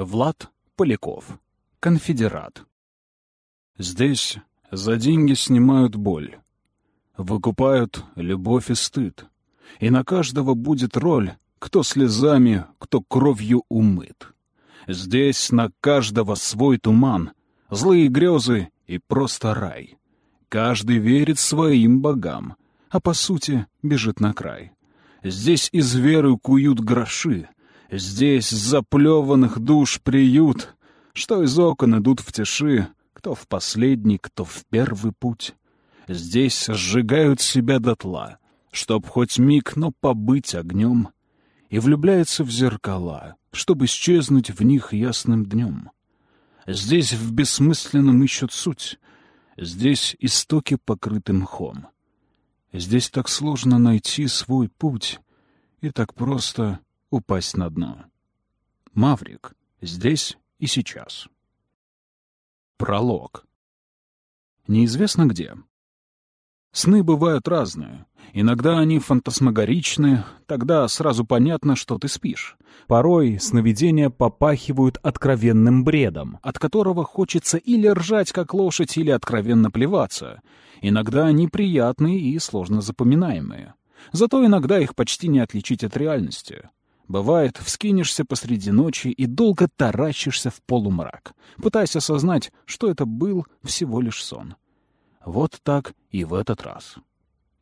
Влад Поляков. Конфедерат. Здесь за деньги снимают боль. Выкупают любовь и стыд. И на каждого будет роль, кто слезами, кто кровью умыт. Здесь на каждого свой туман, злые грезы и просто рай. Каждый верит своим богам, а по сути бежит на край. Здесь из веры куют гроши, здесь заплеванных душ приют, что из окон идут в тиши, кто в последний, кто в первый путь. Здесь сжигают себя дотла, чтоб хоть миг, но побыть огнем, и влюбляются в зеркала, чтобы исчезнуть в них ясным днем. Здесь в бессмысленном ищут суть, здесь истоки покрыты мхом. Здесь так сложно найти свой путь и так просто упасть на дно. Маврик здесь и сейчас. Пролог. Неизвестно где. Сны бывают разные. Иногда они фантасмагоричны, тогда сразу понятно, что ты спишь. Порой сновидения попахивают откровенным бредом, от которого хочется или ржать, как лошадь, или откровенно плеваться. Иногда они приятные и сложно запоминаемые. Зато иногда их почти не отличить от реальности. Бывает, вскинешься посреди ночи и долго таращишься в полумрак, пытаясь осознать, что это был всего лишь сон. Вот так и в этот раз.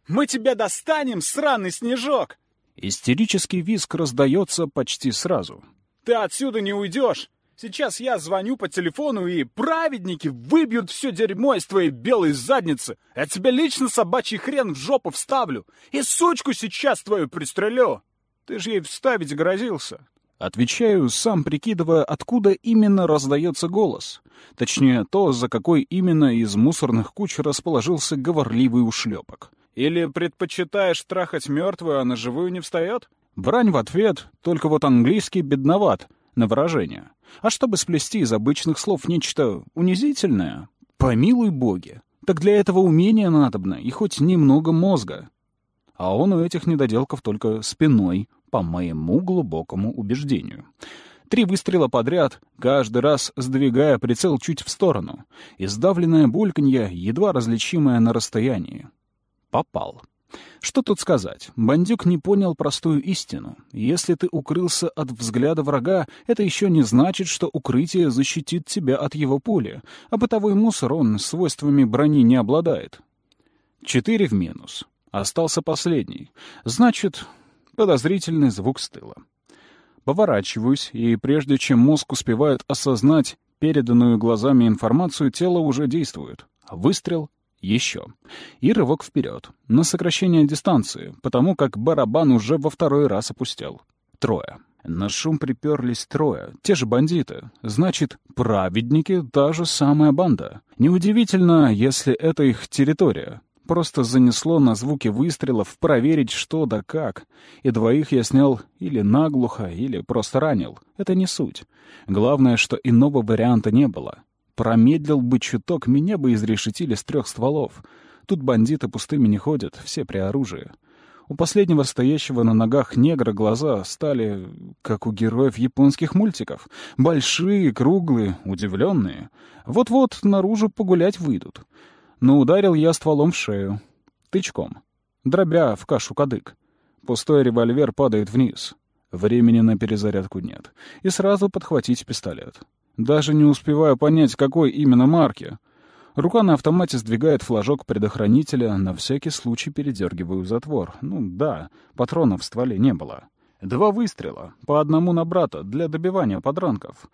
«Мы тебя достанем, сраный снежок!» Истерический визг раздается почти сразу. «Ты отсюда не уйдешь! Сейчас я звоню по телефону, и праведники выбьют все дерьмо из твоей белой задницы. Я тебе лично собачий хрен в жопу вставлю. И сучку сейчас твою пристрелю. Ты же ей вставить грозился. Отвечаю, сам прикидывая, откуда именно раздается голос. Точнее, то, за какой именно из мусорных куч расположился говорливый ушлепок. Или предпочитаешь трахать мертвую, а на живую не встает? Брань в ответ, только вот английский бедноват на выражение. А чтобы сплести из обычных слов нечто унизительное, помилуй боги, так для этого умения надобно и хоть немного мозга. А он у этих недоделков только спиной, по моему глубокому убеждению. Три выстрела подряд, каждый раз сдвигая прицел чуть в сторону. Издавленное бульканье, едва различимое на расстоянии. Попал. Что тут сказать? Бандюк не понял простую истину. Если ты укрылся от взгляда врага, это еще не значит, что укрытие защитит тебя от его пули, а бытовой мусор он свойствами брони не обладает. Четыре в минус. Остался последний. Значит, подозрительный звук с тыла. Поворачиваюсь, и прежде чем мозг успевает осознать переданную глазами информацию, тело уже действует. Выстрел — еще. И рывок вперед, на сокращение дистанции, потому как барабан уже во второй раз опустел. Трое. На шум приперлись трое, те же бандиты. Значит, праведники — та же самая банда. Неудивительно, если это их территория. Просто занесло на звуки выстрелов проверить что да как. И двоих я снял или наглухо, или просто ранил. Это не суть. Главное, что иного варианта не было. Промедлил бы чуток, меня бы изрешетили с трех стволов. Тут бандиты пустыми не ходят, все при оружии. У последнего стоящего на ногах негра глаза стали, как у героев японских мультиков. Большие, круглые, удивленные. Вот-вот наружу погулять выйдут но ударил я стволом в шею. Тычком. Дробя в кашу кадык. Пустой револьвер падает вниз. Времени на перезарядку нет. И сразу подхватить пистолет. Даже не успеваю понять, какой именно марки. Рука на автомате сдвигает флажок предохранителя, на всякий случай передергиваю затвор. Ну да, патронов в стволе не было. Два выстрела, по одному на брата, для добивания подранков.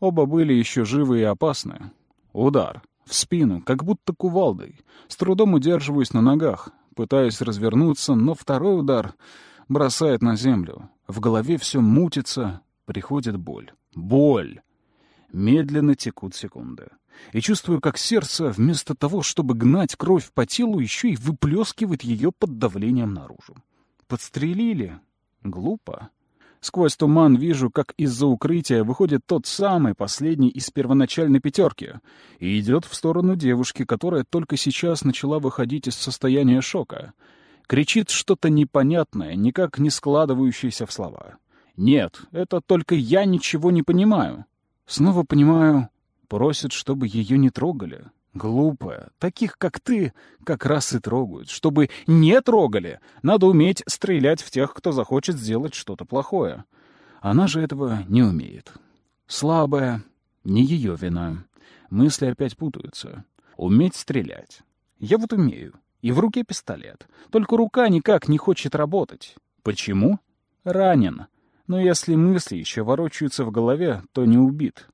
Оба были еще живы и опасны. Удар в спину, как будто кувалдой. С трудом удерживаюсь на ногах, пытаюсь развернуться, но второй удар бросает на землю. В голове все мутится, приходит боль. Боль! Медленно текут секунды. И чувствую, как сердце, вместо того, чтобы гнать кровь по телу, еще и выплескивает ее под давлением наружу. Подстрелили? Глупо. Сквозь туман вижу, как из-за укрытия выходит тот самый последний из первоначальной пятерки и идет в сторону девушки, которая только сейчас начала выходить из состояния шока. Кричит что-то непонятное, никак не складывающееся в слова. Нет, это только я ничего не понимаю. Снова понимаю, просит, чтобы ее не трогали. Глупая. Таких, как ты, как раз и трогают. Чтобы не трогали, надо уметь стрелять в тех, кто захочет сделать что-то плохое. Она же этого не умеет. Слабая. Не ее вина. Мысли опять путаются. Уметь стрелять. Я вот умею. И в руке пистолет. Только рука никак не хочет работать. Почему? Ранен. Но если мысли еще ворочаются в голове, то не убит.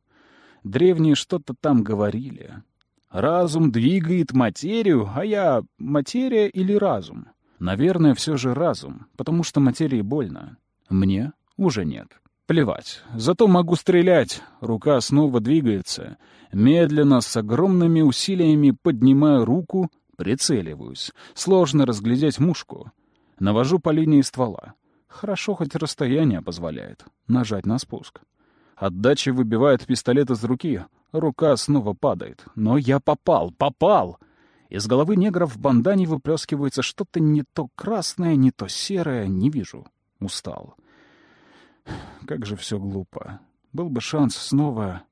Древние что-то там говорили. Разум двигает материю, а я — материя или разум? Наверное, все же разум, потому что материи больно. Мне уже нет. Плевать. Зато могу стрелять. Рука снова двигается. Медленно, с огромными усилиями поднимаю руку, прицеливаюсь. Сложно разглядеть мушку. Навожу по линии ствола. Хорошо, хоть расстояние позволяет. Нажать на спуск. Отдача выбивает пистолет из руки. Рука снова падает. Но я попал, попал! Из головы негра в бандане выплескивается что-то не то красное, не то серое. Не вижу. Устал. Как же все глупо. Был бы шанс снова...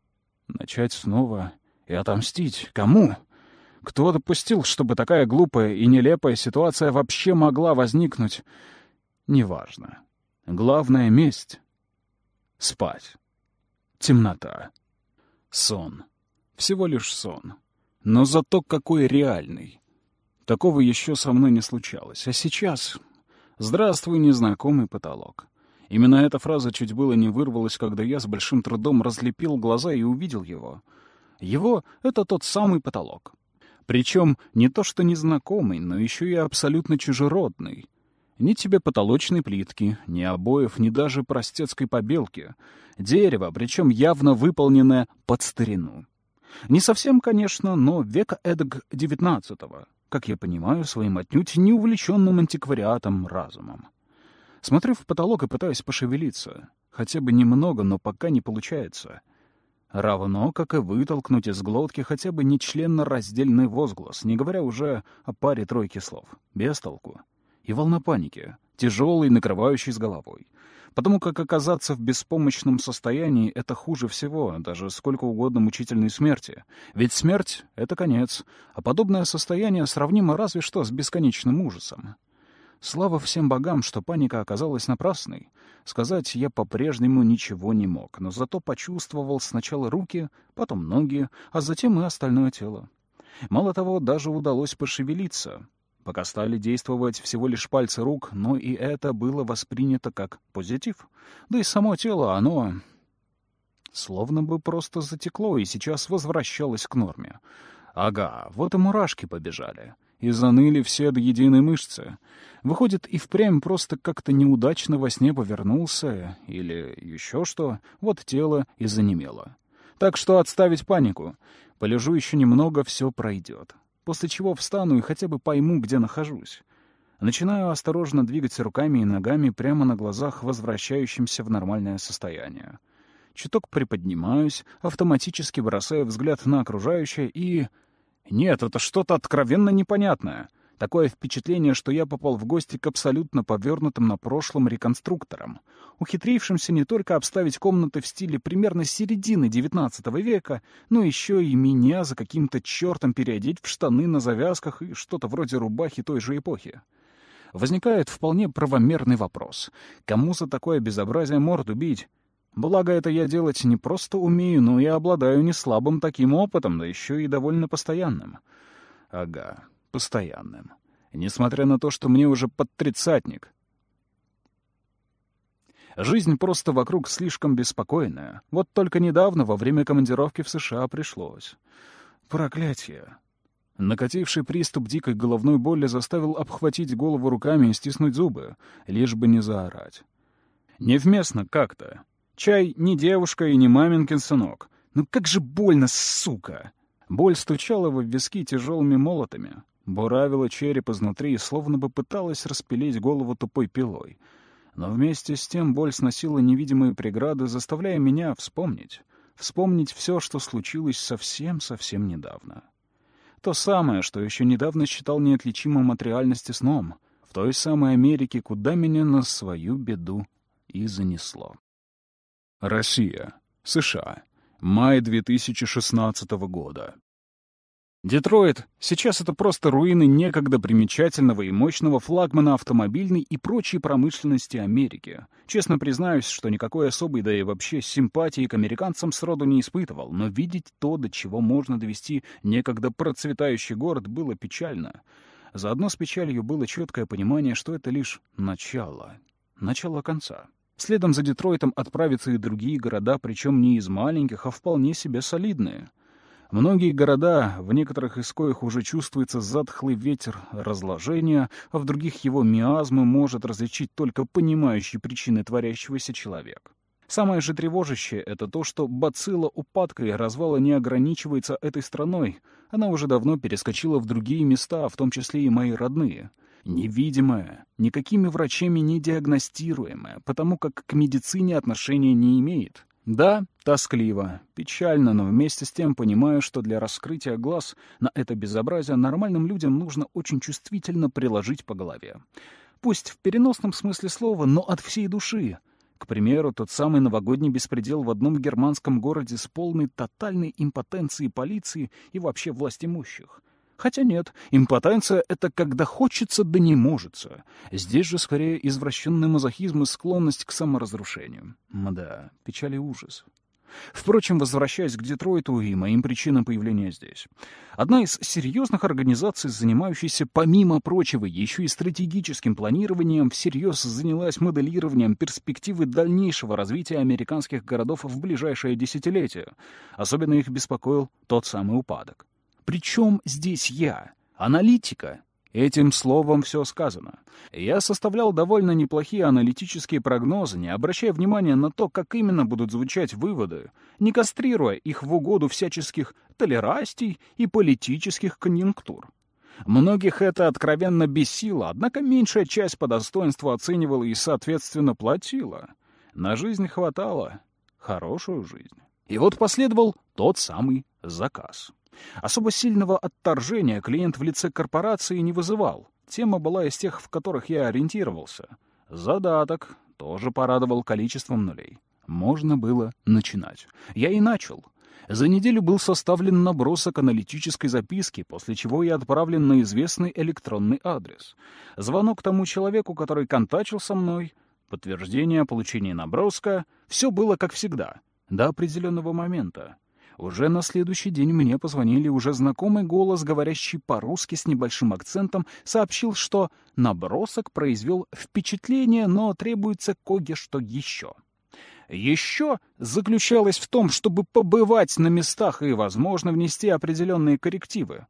Начать снова и отомстить. Кому? Кто допустил, чтобы такая глупая и нелепая ситуация вообще могла возникнуть? Неважно. Главное — месть. Спать. Темнота. Сон. Всего лишь сон. Но зато какой реальный. Такого еще со мной не случалось. А сейчас... Здравствуй, незнакомый потолок. Именно эта фраза чуть было не вырвалась, когда я с большим трудом разлепил глаза и увидел его. Его — это тот самый потолок. Причем не то что незнакомый, но еще и абсолютно чужеродный. Ни тебе потолочной плитки, ни обоев, ни даже простецкой побелки. Дерево, причем явно выполненное под старину. Не совсем, конечно, но века эдак девятнадцатого, как я понимаю, своим отнюдь неувлеченным антиквариатом разумом. Смотрю в потолок и пытаюсь пошевелиться. Хотя бы немного, но пока не получается. Равно, как и вытолкнуть из глотки хотя бы нечленно-раздельный возглас, не говоря уже о паре тройки слов. Без толку и волна паники, тяжелой, накрывающей с головой. Потому как оказаться в беспомощном состоянии — это хуже всего, даже сколько угодно мучительной смерти. Ведь смерть — это конец, а подобное состояние сравнимо разве что с бесконечным ужасом. Слава всем богам, что паника оказалась напрасной. Сказать я по-прежнему ничего не мог, но зато почувствовал сначала руки, потом ноги, а затем и остальное тело. Мало того, даже удалось пошевелиться. Пока стали действовать всего лишь пальцы рук, но и это было воспринято как позитив. Да и само тело, оно словно бы просто затекло и сейчас возвращалось к норме. Ага, вот и мурашки побежали. И заныли все до единой мышцы. Выходит, и впрямь просто как-то неудачно во сне повернулся, или еще что, вот тело и занемело. Так что отставить панику. Полежу еще немного, все пройдет после чего встану и хотя бы пойму, где нахожусь. Начинаю осторожно двигать руками и ногами прямо на глазах, возвращающимся в нормальное состояние. Чуток приподнимаюсь, автоматически бросая взгляд на окружающее и... Нет, это что-то откровенно непонятное — Такое впечатление, что я попал в гости к абсолютно повернутым на прошлом реконструкторам, ухитрившимся не только обставить комнаты в стиле примерно середины XIX века, но еще и меня за каким-то чертом переодеть в штаны на завязках и что-то вроде рубахи той же эпохи. Возникает вполне правомерный вопрос. Кому за такое безобразие морду бить? Благо, это я делать не просто умею, но и обладаю неслабым таким опытом, да еще и довольно постоянным. Ага, постоянным. Несмотря на то, что мне уже под тридцатник. Жизнь просто вокруг слишком беспокойная. Вот только недавно, во время командировки в США, пришлось. Проклятие. Накативший приступ дикой головной боли заставил обхватить голову руками и стиснуть зубы, лишь бы не заорать. Невместно как-то. Чай не девушка и не маминкин сынок. Ну как же больно, сука! Боль стучала в виски тяжелыми молотами буравила череп изнутри и словно бы пыталась распилить голову тупой пилой. Но вместе с тем боль сносила невидимые преграды, заставляя меня вспомнить. Вспомнить все, что случилось совсем-совсем недавно. То самое, что еще недавно считал неотличимым от реальности сном, в той самой Америке, куда меня на свою беду и занесло. Россия. США. Май 2016 года. Детройт сейчас это просто руины некогда примечательного и мощного флагмана автомобильной и прочей промышленности Америки. Честно признаюсь, что никакой особой, да и вообще симпатии к американцам сроду не испытывал, но видеть то, до чего можно довести некогда процветающий город, было печально. Заодно с печалью было четкое понимание, что это лишь начало. Начало конца. Следом за Детройтом отправятся и другие города, причем не из маленьких, а вполне себе солидные — Многие города, в некоторых из коих уже чувствуется затхлый ветер разложения, а в других его миазмы может различить только понимающий причины творящегося человек. Самое же тревожащее — это то, что бацилла упадка и развала не ограничивается этой страной. Она уже давно перескочила в другие места, в том числе и мои родные. Невидимая, никакими врачами не диагностируемая, потому как к медицине отношения не имеет. Да, тоскливо, печально, но вместе с тем понимаю, что для раскрытия глаз на это безобразие нормальным людям нужно очень чувствительно приложить по голове. Пусть в переносном смысле слова, но от всей души. К примеру, тот самый новогодний беспредел в одном германском городе с полной тотальной импотенцией полиции и вообще власть имущих — Хотя нет, импотенция — это когда хочется, да не можется. Здесь же скорее извращенный мазохизм и склонность к саморазрушению. Мда, печаль и ужас. Впрочем, возвращаясь к Детройту и моим причинам появления здесь. Одна из серьезных организаций, занимающихся, помимо прочего, еще и стратегическим планированием, всерьез занялась моделированием перспективы дальнейшего развития американских городов в ближайшее десятилетие. Особенно их беспокоил тот самый упадок. Причем здесь я? Аналитика. Этим словом все сказано. Я составлял довольно неплохие аналитические прогнозы, не обращая внимания на то, как именно будут звучать выводы, не кастрируя их в угоду всяческих толерастий и политических конъюнктур. Многих это откровенно бесило, однако меньшая часть по достоинству оценивала и, соответственно, платила. На жизнь хватало. Хорошую жизнь. И вот последовал тот самый заказ. Особо сильного отторжения клиент в лице корпорации не вызывал. Тема была из тех, в которых я ориентировался. Задаток тоже порадовал количеством нулей. Можно было начинать. Я и начал. За неделю был составлен набросок аналитической записки, после чего я отправлен на известный электронный адрес. Звонок тому человеку, который контачил со мной, подтверждение о получении наброска — все было как всегда, до определенного момента. Уже на следующий день мне позвонили уже знакомый голос, говорящий по-русски с небольшим акцентом, сообщил, что набросок произвел впечатление, но требуется кое-что еще. Еще заключалось в том, чтобы побывать на местах и, возможно, внести определенные коррективы.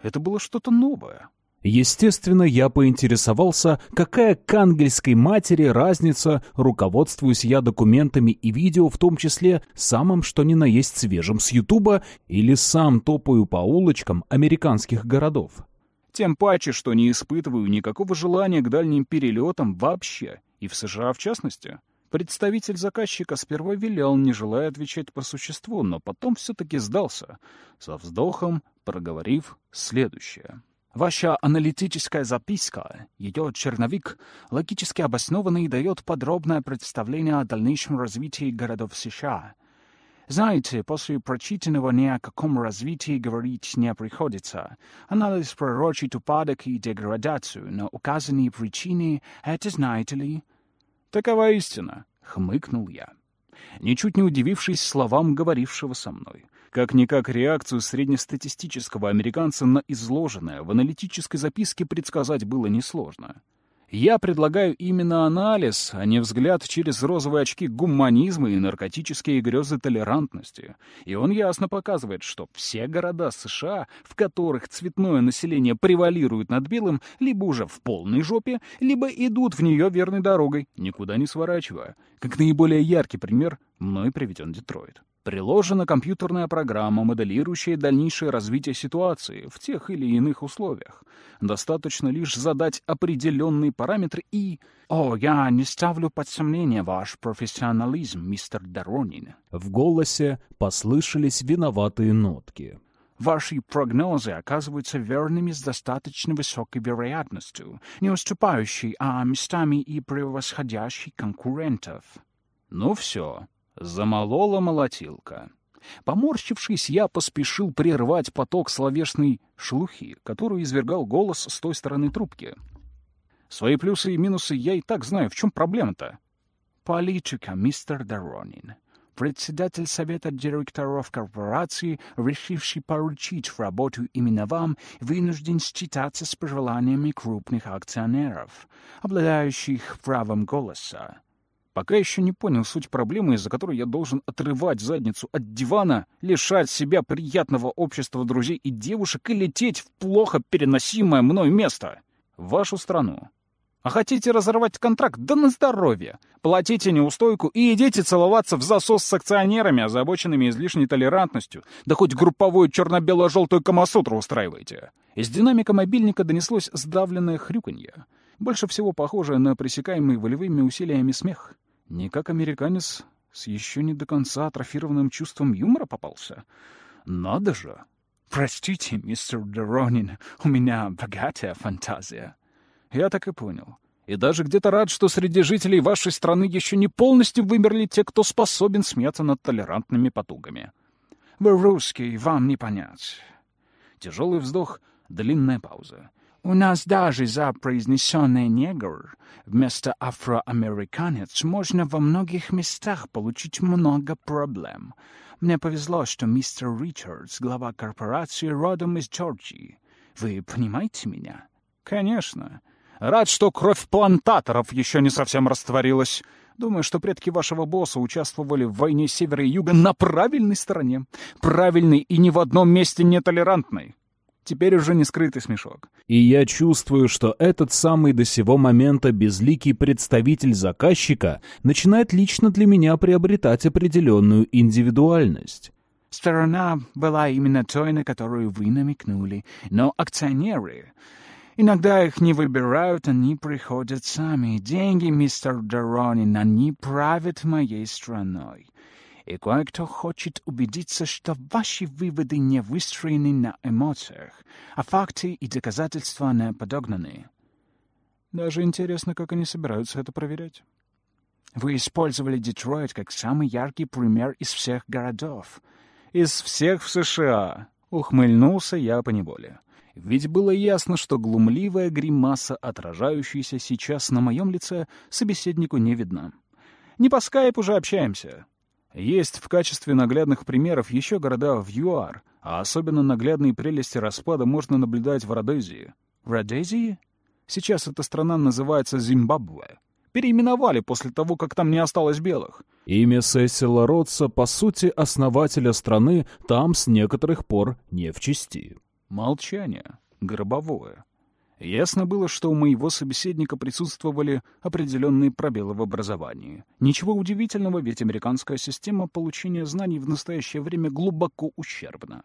Это было что-то новое. Естественно, я поинтересовался, какая к ангельской матери разница, руководствуюсь я документами и видео, в том числе самым что ни на есть свежим с Ютуба, или сам топаю по улочкам американских городов. Тем паче, что не испытываю никакого желания к дальним перелетам вообще, и в США в частности. Представитель заказчика сперва вилял, не желая отвечать по существу, но потом все-таки сдался, со вздохом проговорив следующее. Ваша аналитическая записка, ее черновик, логически обоснованный и дает подробное представление о дальнейшем развитии городов США. Знаете, после прочитанного ни о каком развитии говорить не приходится. Анализ пророчит упадок и деградацию, но указанные причины — это знаете ли? Такова истина, — хмыкнул я, ничуть не удивившись словам говорившего со мной. Как-никак реакцию среднестатистического американца на изложенное в аналитической записке предсказать было несложно. Я предлагаю именно анализ, а не взгляд через розовые очки гуманизма и наркотические грезы толерантности. И он ясно показывает, что все города США, в которых цветное население превалирует над белым, либо уже в полной жопе, либо идут в нее верной дорогой, никуда не сворачивая. Как наиболее яркий пример мной приведен Детройт. Приложена компьютерная программа, моделирующая дальнейшее развитие ситуации в тех или иных условиях. Достаточно лишь задать определенные параметры и... «О, я не ставлю под сомнение ваш профессионализм, мистер Доронин». В голосе послышались виноватые нотки. Ваши прогнозы оказываются верными с достаточно высокой вероятностью, не уступающей, а местами и превосходящей конкурентов. Ну все, Замолола молотилка. Поморщившись, я поспешил прервать поток словесной шелухи, которую извергал голос с той стороны трубки. Свои плюсы и минусы я и так знаю. В чем проблема-то? Политика, мистер Доронин. Председатель совета директоров корпорации, решивший поручить работу именно вам, вынужден считаться с пожеланиями крупных акционеров, обладающих правом голоса. Пока еще не понял суть проблемы, из-за которой я должен отрывать задницу от дивана, лишать себя приятного общества друзей и девушек и лететь в плохо переносимое мной место. Вашу страну. А хотите разорвать контракт? Да на здоровье! Платите неустойку и идите целоваться в засос с акционерами, озабоченными излишней толерантностью. Да хоть групповую черно-бело-желтую камасутру устраивайте. Из динамика мобильника донеслось сдавленное хрюканье. Больше всего похожее на пресекаемый волевыми усилиями смех. Не как американец с еще не до конца атрофированным чувством юмора попался. Надо же! Простите, мистер Доронин, у меня богатая фантазия. Я так и понял. И даже где-то рад, что среди жителей вашей страны еще не полностью вымерли те, кто способен смеяться над толерантными потугами. Вы русский, вам не понять. Тяжелый вздох, длинная пауза. У нас даже за произнесенный негр вместо афроамериканец можно во многих местах получить много проблем. Мне повезло, что мистер Ричардс, глава корпорации, родом из Джорджии. Вы понимаете меня? Конечно. Рад, что кровь плантаторов еще не совсем растворилась. Думаю, что предки вашего босса участвовали в войне севера и юга на правильной стороне. Правильной и ни в одном месте нетолерантной. Теперь уже не скрытый смешок. И я чувствую, что этот самый до сего момента безликий представитель заказчика начинает лично для меня приобретать определенную индивидуальность. Сторона была именно той, на которую вы намекнули, но акционеры... Иногда их не выбирают, они приходят сами. Деньги, мистер Доронин, они правят моей страной и кое-кто хочет убедиться, что ваши выводы не выстроены на эмоциях, а факты и доказательства не подогнаны. Даже интересно, как они собираются это проверять. Вы использовали Детройт как самый яркий пример из всех городов. Из всех в США. Ухмыльнулся я поневоле. Ведь было ясно, что глумливая гримаса, отражающаяся сейчас на моем лице, собеседнику не видна. Не по скайпу уже общаемся. Есть в качестве наглядных примеров еще города в ЮАР, а особенно наглядные прелести распада можно наблюдать в Родезии. В Родезии? Сейчас эта страна называется Зимбабве. Переименовали после того, как там не осталось белых. Имя Сесила Ротса, по сути, основателя страны, там с некоторых пор не в чести. Молчание. Гробовое. Ясно было, что у моего собеседника присутствовали определенные пробелы в образовании. Ничего удивительного, ведь американская система получения знаний в настоящее время глубоко ущербна.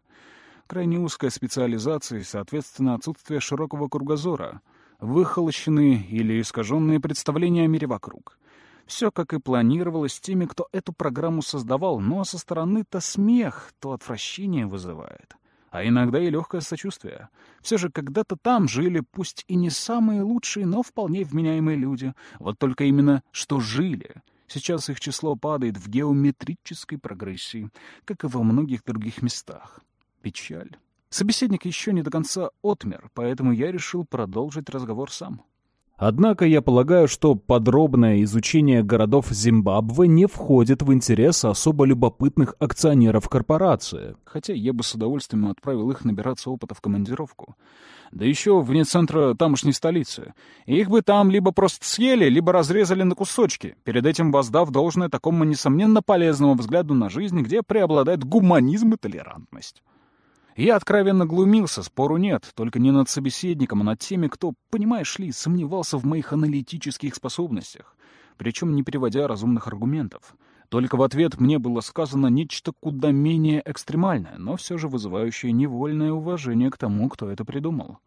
Крайне узкая специализация и, соответственно, отсутствие широкого кругозора, выхолощенные или искаженные представления о мире вокруг. Все, как и планировалось, теми, кто эту программу создавал, но со стороны то смех, то отвращение вызывает а иногда и легкое сочувствие. Все же когда-то там жили, пусть и не самые лучшие, но вполне вменяемые люди. Вот только именно что жили. Сейчас их число падает в геометрической прогрессии, как и во многих других местах. Печаль. Собеседник еще не до конца отмер, поэтому я решил продолжить разговор сам. Однако я полагаю, что подробное изучение городов Зимбабве не входит в интересы особо любопытных акционеров корпорации. Хотя я бы с удовольствием отправил их набираться опыта в командировку. Да еще вне центра тамошней столицы. Их бы там либо просто съели, либо разрезали на кусочки, перед этим воздав должное такому несомненно полезному взгляду на жизнь, где преобладает гуманизм и толерантность. Я откровенно глумился, спору нет, только не над собеседником, а над теми, кто, понимаешь ли, сомневался в моих аналитических способностях, причем не приводя разумных аргументов. Только в ответ мне было сказано нечто куда менее экстремальное, но все же вызывающее невольное уважение к тому, кто это придумал.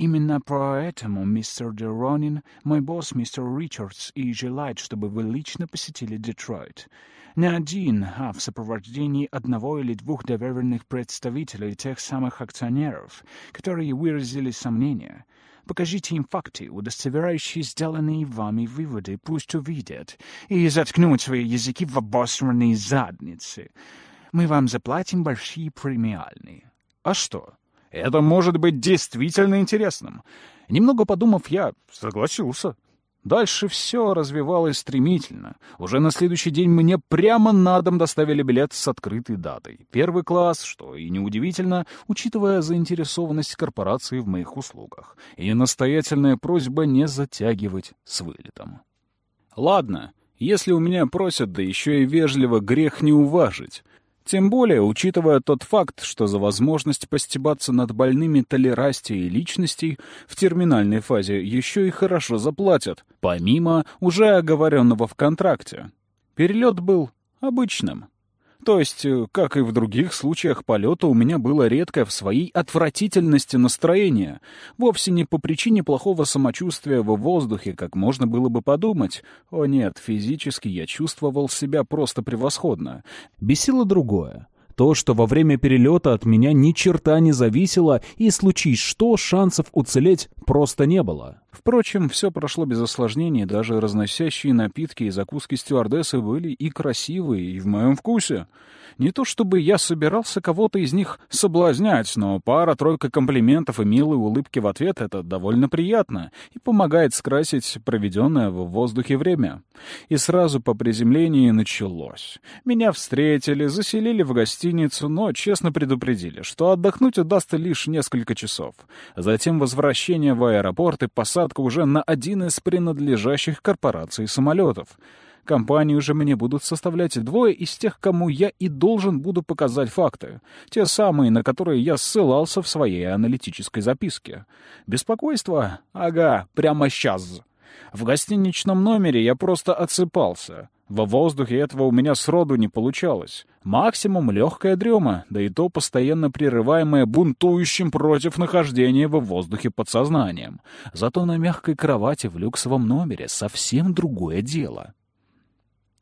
Именно поэтому, мистер Деронин, мой босс, мистер Ричардс, и желает, чтобы вы лично посетили Детройт. Не один, а в сопровождении одного или двух доверенных представителей тех самых акционеров, которые выразили сомнения. Покажите им факты, удостоверяющие сделанные вами выводы, пусть увидят, и заткнут свои языки в обосранные задницы. мы вам заплатим большие премиальные. А что? Это может быть действительно интересным. Немного подумав, я согласился. Дальше все развивалось стремительно. Уже на следующий день мне прямо на дом доставили билет с открытой датой. Первый класс, что и неудивительно, учитывая заинтересованность корпорации в моих услугах. И настоятельная просьба не затягивать с вылетом. Ладно, если у меня просят, да еще и вежливо, грех не уважить. Тем более, учитывая тот факт, что за возможность постебаться над больными толерастией личностей в терминальной фазе еще и хорошо заплатят, помимо уже оговоренного в контракте. Перелет был обычным. То есть, э, как и в других случаях полета, у меня было редкое в своей отвратительности настроение. Вовсе не по причине плохого самочувствия в воздухе, как можно было бы подумать. О нет, физически я чувствовал себя просто превосходно. Бесило другое. То, что во время перелета от меня ни черта не зависело, и случись что, шансов уцелеть просто не было. Впрочем, все прошло без осложнений, даже разносящие напитки и закуски стюардессы были и красивые, и в моем вкусе. Не то чтобы я собирался кого-то из них соблазнять, но пара-тройка комплиментов и милые улыбки в ответ — это довольно приятно и помогает скрасить проведенное в воздухе время. И сразу по приземлении началось. Меня встретили, заселили в гостиницу, но честно предупредили, что отдохнуть удастся лишь несколько часов. Затем возвращение в аэропорт и посадка уже на один из принадлежащих корпораций самолетов — Компанию же мне будут составлять двое из тех, кому я и должен буду показать факты. Те самые, на которые я ссылался в своей аналитической записке. Беспокойство? Ага, прямо сейчас. В гостиничном номере я просто отсыпался. Во воздухе этого у меня сроду не получалось. Максимум легкая дрема, да и то постоянно прерываемая бунтующим против нахождения во воздухе подсознанием. Зато на мягкой кровати в люксовом номере совсем другое дело.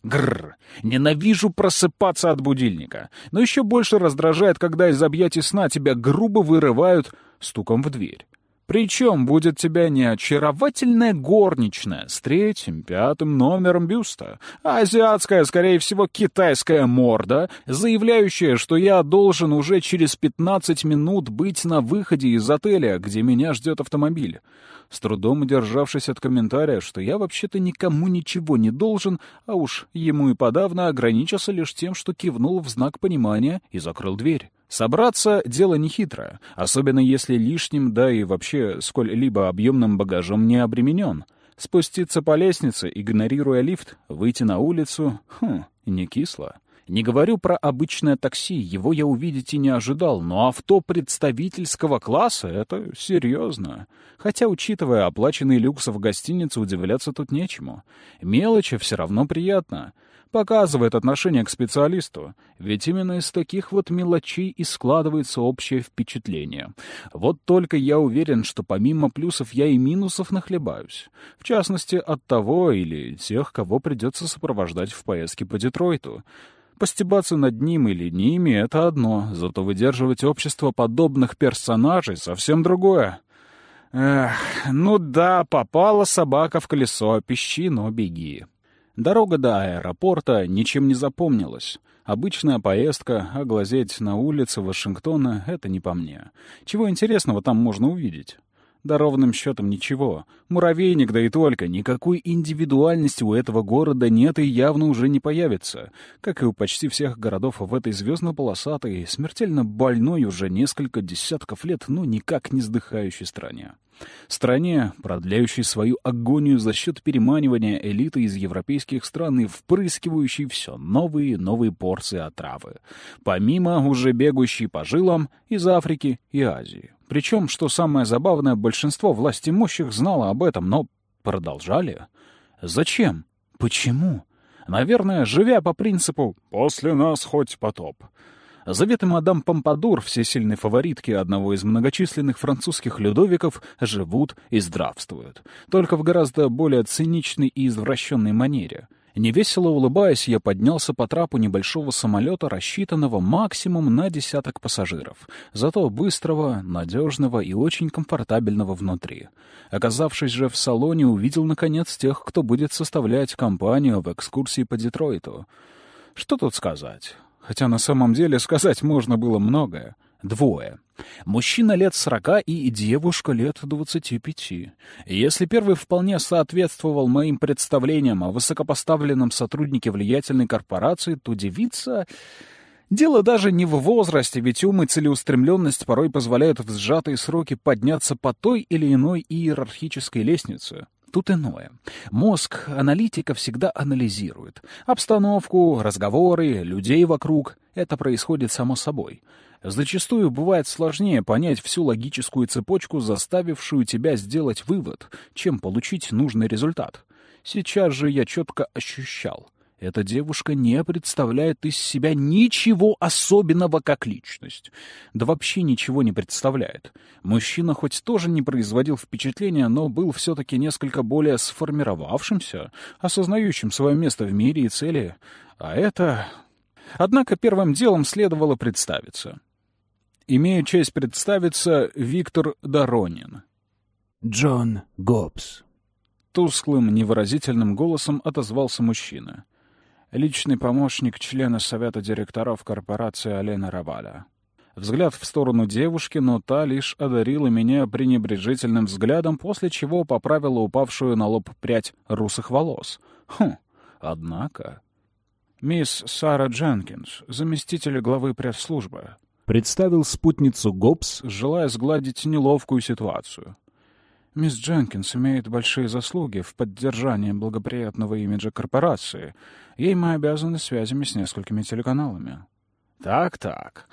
Гррр. Ненавижу просыпаться от будильника. Но еще больше раздражает, когда из объятий сна тебя грубо вырывают стуком в дверь. Причем будет тебя не очаровательная горничная с третьим, пятым номером бюста, а азиатская, скорее всего, китайская морда, заявляющая, что я должен уже через 15 минут быть на выходе из отеля, где меня ждет автомобиль. С трудом удержавшись от комментария, что я вообще-то никому ничего не должен, а уж ему и подавно ограничился лишь тем, что кивнул в знак понимания и закрыл дверь. Собраться — дело нехитрое, особенно если лишним, да и вообще сколь-либо объемным багажом не обременен. Спуститься по лестнице, игнорируя лифт, выйти на улицу — хм, не кисло. Не говорю про обычное такси, его я увидеть и не ожидал, но авто представительского класса — это серьезно. Хотя, учитывая оплаченный люкс в гостинице, удивляться тут нечему. Мелочи все равно приятно — показывает отношение к специалисту, ведь именно из таких вот мелочей и складывается общее впечатление. Вот только я уверен, что помимо плюсов я и минусов нахлебаюсь. В частности, от того или тех, кого придется сопровождать в поездке по Детройту. Постебаться над ним или ними — это одно, зато выдерживать общество подобных персонажей — совсем другое. Эх, ну да, попала собака в колесо, пищи, но беги. Дорога до аэропорта ничем не запомнилась. Обычная поездка, а глазеть на улице Вашингтона — это не по мне. Чего интересного там можно увидеть? Да ровным счетом ничего. Муравейник, да и только. Никакой индивидуальности у этого города нет и явно уже не появится. Как и у почти всех городов в этой звездно-полосатой, смертельно больной уже несколько десятков лет, но никак не сдыхающей стране. Стране, продляющей свою агонию за счет переманивания элиты из европейских стран и впрыскивающей все новые и новые порции отравы, помимо уже бегущей по жилам из Африки и Азии. Причем, что самое забавное, большинство власти имущих знало об этом, но продолжали. Зачем? Почему? Наверное, живя по принципу «после нас хоть потоп». Заветы мадам Помпадур, всесильной фаворитки одного из многочисленных французских Людовиков, живут и здравствуют. Только в гораздо более циничной и извращенной манере. Невесело улыбаясь, я поднялся по трапу небольшого самолета, рассчитанного максимум на десяток пассажиров, зато быстрого, надежного и очень комфортабельного внутри. Оказавшись же в салоне, увидел, наконец, тех, кто будет составлять компанию в экскурсии по Детройту. Что тут сказать? Хотя на самом деле сказать можно было многое. Двое. Мужчина лет сорока и девушка лет двадцати пяти. Если первый вполне соответствовал моим представлениям о высокопоставленном сотруднике влиятельной корпорации, то девица... Дело даже не в возрасте, ведь ум и целеустремленность порой позволяют в сжатые сроки подняться по той или иной иерархической лестнице. Тут иное. Мозг аналитика всегда анализирует. Обстановку, разговоры, людей вокруг. Это происходит само собой. Зачастую бывает сложнее понять всю логическую цепочку, заставившую тебя сделать вывод, чем получить нужный результат. Сейчас же я четко ощущал. Эта девушка не представляет из себя ничего особенного как личность. Да вообще ничего не представляет. Мужчина хоть тоже не производил впечатления, но был все-таки несколько более сформировавшимся, осознающим свое место в мире и цели. А это... Однако первым делом следовало представиться. Имею честь представиться Виктор Доронин. Джон Гоббс. Тусклым, невыразительным голосом отозвался мужчина. Личный помощник члена совета директоров корпорации Алена Раваля. Взгляд в сторону девушки, но та лишь одарила меня пренебрежительным взглядом, после чего поправила упавшую на лоб прядь русых волос. Хм, однако... «Мисс Сара Дженкинс, заместитель главы пресс-службы», представил спутницу Гоббс, желая сгладить неловкую ситуацию. Мисс Дженкинс имеет большие заслуги в поддержании благоприятного имиджа корпорации. Ей мы обязаны связями с несколькими телеканалами. Так-так.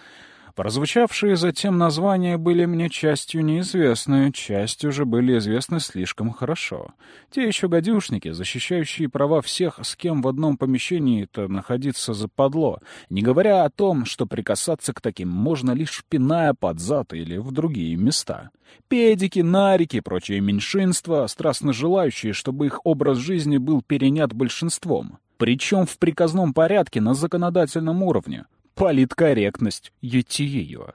Прозвучавшие затем названия были мне частью неизвестны, частью же были известны слишком хорошо. Те еще гадюшники, защищающие права всех, с кем в одном помещении-то находиться западло, не говоря о том, что прикасаться к таким можно лишь пиная под зад или в другие места. Педики, нарики, прочие меньшинства, страстно желающие, чтобы их образ жизни был перенят большинством. Причем в приказном порядке на законодательном уровне. Политкорректность, ее.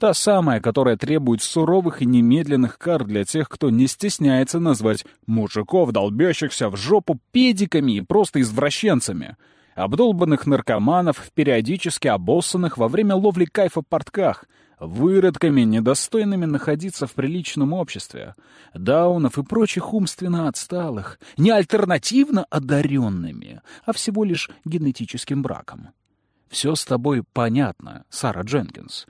Та самая, которая требует суровых и немедленных кар для тех, кто не стесняется назвать мужиков, долбящихся в жопу педиками и просто извращенцами, обдолбанных наркоманов, периодически обоссанных во время ловли кайфа портках, выродками, недостойными находиться в приличном обществе, даунов и прочих умственно отсталых, не альтернативно одаренными, а всего лишь генетическим браком. Все с тобой понятно, Сара Дженкинс.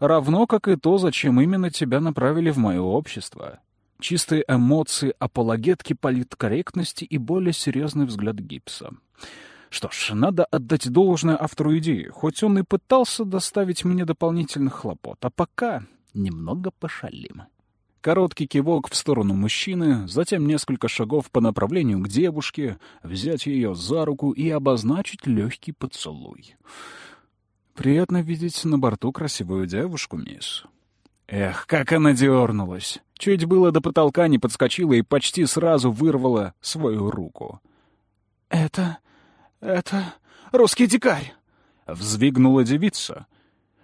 Равно как и то, зачем именно тебя направили в мое общество. Чистые эмоции, апологетки политкорректности и более серьезный взгляд гипса. Что ж, надо отдать должное автору идеи, хоть он и пытался доставить мне дополнительных хлопот, а пока немного пошалим. Короткий кивок в сторону мужчины, затем несколько шагов по направлению к девушке, взять ее за руку и обозначить легкий поцелуй. «Приятно видеть на борту красивую девушку, мисс». Эх, как она дернулась. Чуть было до потолка не подскочила и почти сразу вырвала свою руку. «Это... это... русский дикарь!» — взвигнула девица.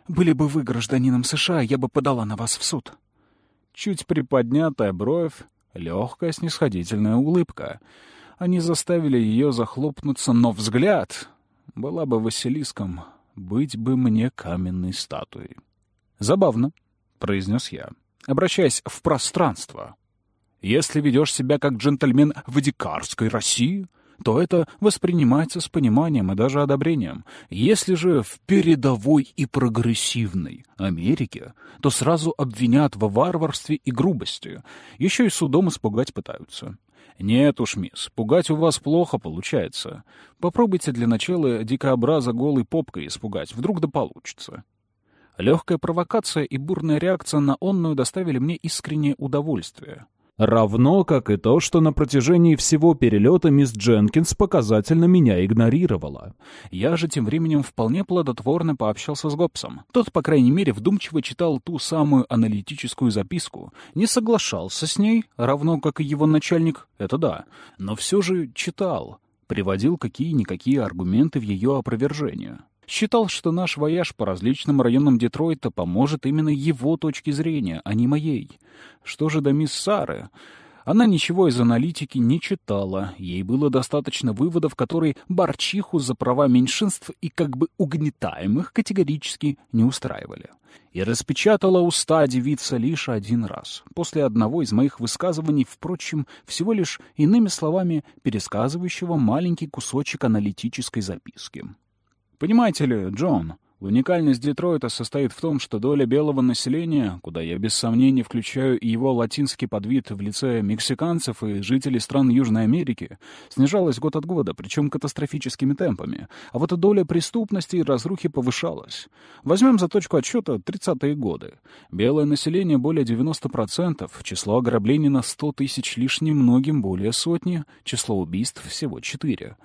«Были бы вы гражданином США, я бы подала на вас в суд» чуть приподнятая бровь, легкая снисходительная улыбка. Они заставили ее захлопнуться, но взгляд была бы Василиском, быть бы мне каменной статуей. «Забавно», — произнес я, обращаясь в пространство. «Если ведешь себя как джентльмен в дикарской России, то это воспринимается с пониманием и даже одобрением. Если же в передовой и прогрессивной Америке, то сразу обвинят во варварстве и грубости. Еще и судом испугать пытаются. Нет уж, мисс, пугать у вас плохо получается. Попробуйте для начала дикообраза голой попкой испугать, вдруг да получится. Легкая провокация и бурная реакция на онную доставили мне искреннее удовольствие. Равно, как и то, что на протяжении всего перелета мисс Дженкинс показательно меня игнорировала. Я же тем временем вполне плодотворно пообщался с Гоббсом. Тот, по крайней мере, вдумчиво читал ту самую аналитическую записку. Не соглашался с ней, равно как и его начальник, это да, но все же читал. Приводил какие-никакие аргументы в ее опровержение. Считал, что наш вояж по различным районам Детройта поможет именно его точке зрения, а не моей. Что же до мисс Сары? Она ничего из аналитики не читала, ей было достаточно выводов, которые борчиху за права меньшинств и как бы угнетаемых категорически не устраивали. И распечатала уста девица лишь один раз, после одного из моих высказываний, впрочем, всего лишь иными словами, пересказывающего маленький кусочек аналитической записки. «Понимаете ли, Джон, Уникальность Детройта состоит в том, что доля белого населения, куда я без сомнений включаю и его латинский подвид в лице мексиканцев и жителей стран Южной Америки, снижалась год от года, причем катастрофическими темпами, а вот доля преступности и разрухи повышалась. Возьмем за точку отсчета 30-е годы. Белое население более 90%, число ограблений на 100 тысяч лишь немногим более сотни, число убийств всего 4.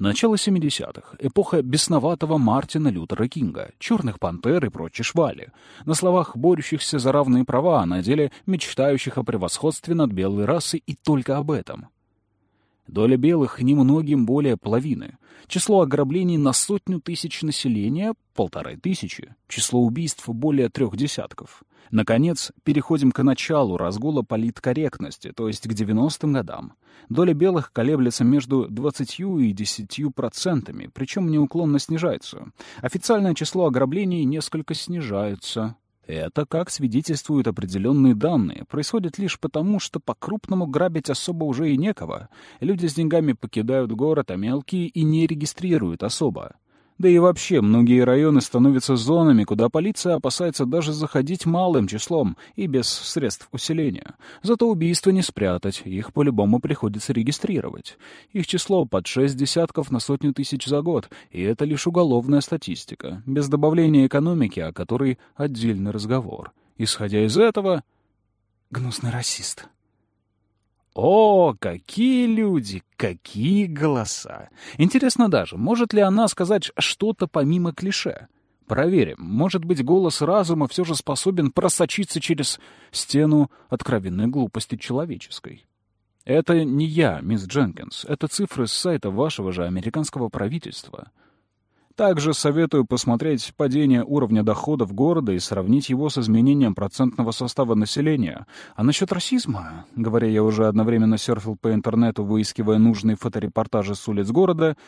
Начало 70-х, эпоха бесноватого Мартина Лютера Кинга, черных пантер и прочей швали, на словах борющихся за равные права, а на деле мечтающих о превосходстве над белой расой и только об этом. Доля белых немногим более половины. Число ограблений на сотню тысяч населения — полторы тысячи. Число убийств — более трех десятков. Наконец, переходим к началу разгула политкорректности, то есть к 90-м годам. Доля белых колеблется между 20 и 10 процентами, причем неуклонно снижается. Официальное число ограблений несколько снижается. Это, как свидетельствуют определенные данные, происходит лишь потому, что по-крупному грабить особо уже и некого. Люди с деньгами покидают город, а мелкие и не регистрируют особо. Да и вообще, многие районы становятся зонами, куда полиция опасается даже заходить малым числом и без средств усиления. Зато убийства не спрятать, их по-любому приходится регистрировать. Их число под шесть десятков на сотню тысяч за год, и это лишь уголовная статистика, без добавления экономики, о которой отдельный разговор. Исходя из этого... Гнусный расист. О, какие люди, какие голоса! Интересно даже, может ли она сказать что-то помимо клише? Проверим. Может быть, голос разума все же способен просочиться через стену откровенной глупости человеческой. Это не я, мисс Дженкинс. Это цифры с сайта вашего же американского правительства. Также советую посмотреть падение уровня доходов города и сравнить его с изменением процентного состава населения. А насчет расизма, говоря, я уже одновременно серфил по интернету, выискивая нужные фоторепортажи с улиц города,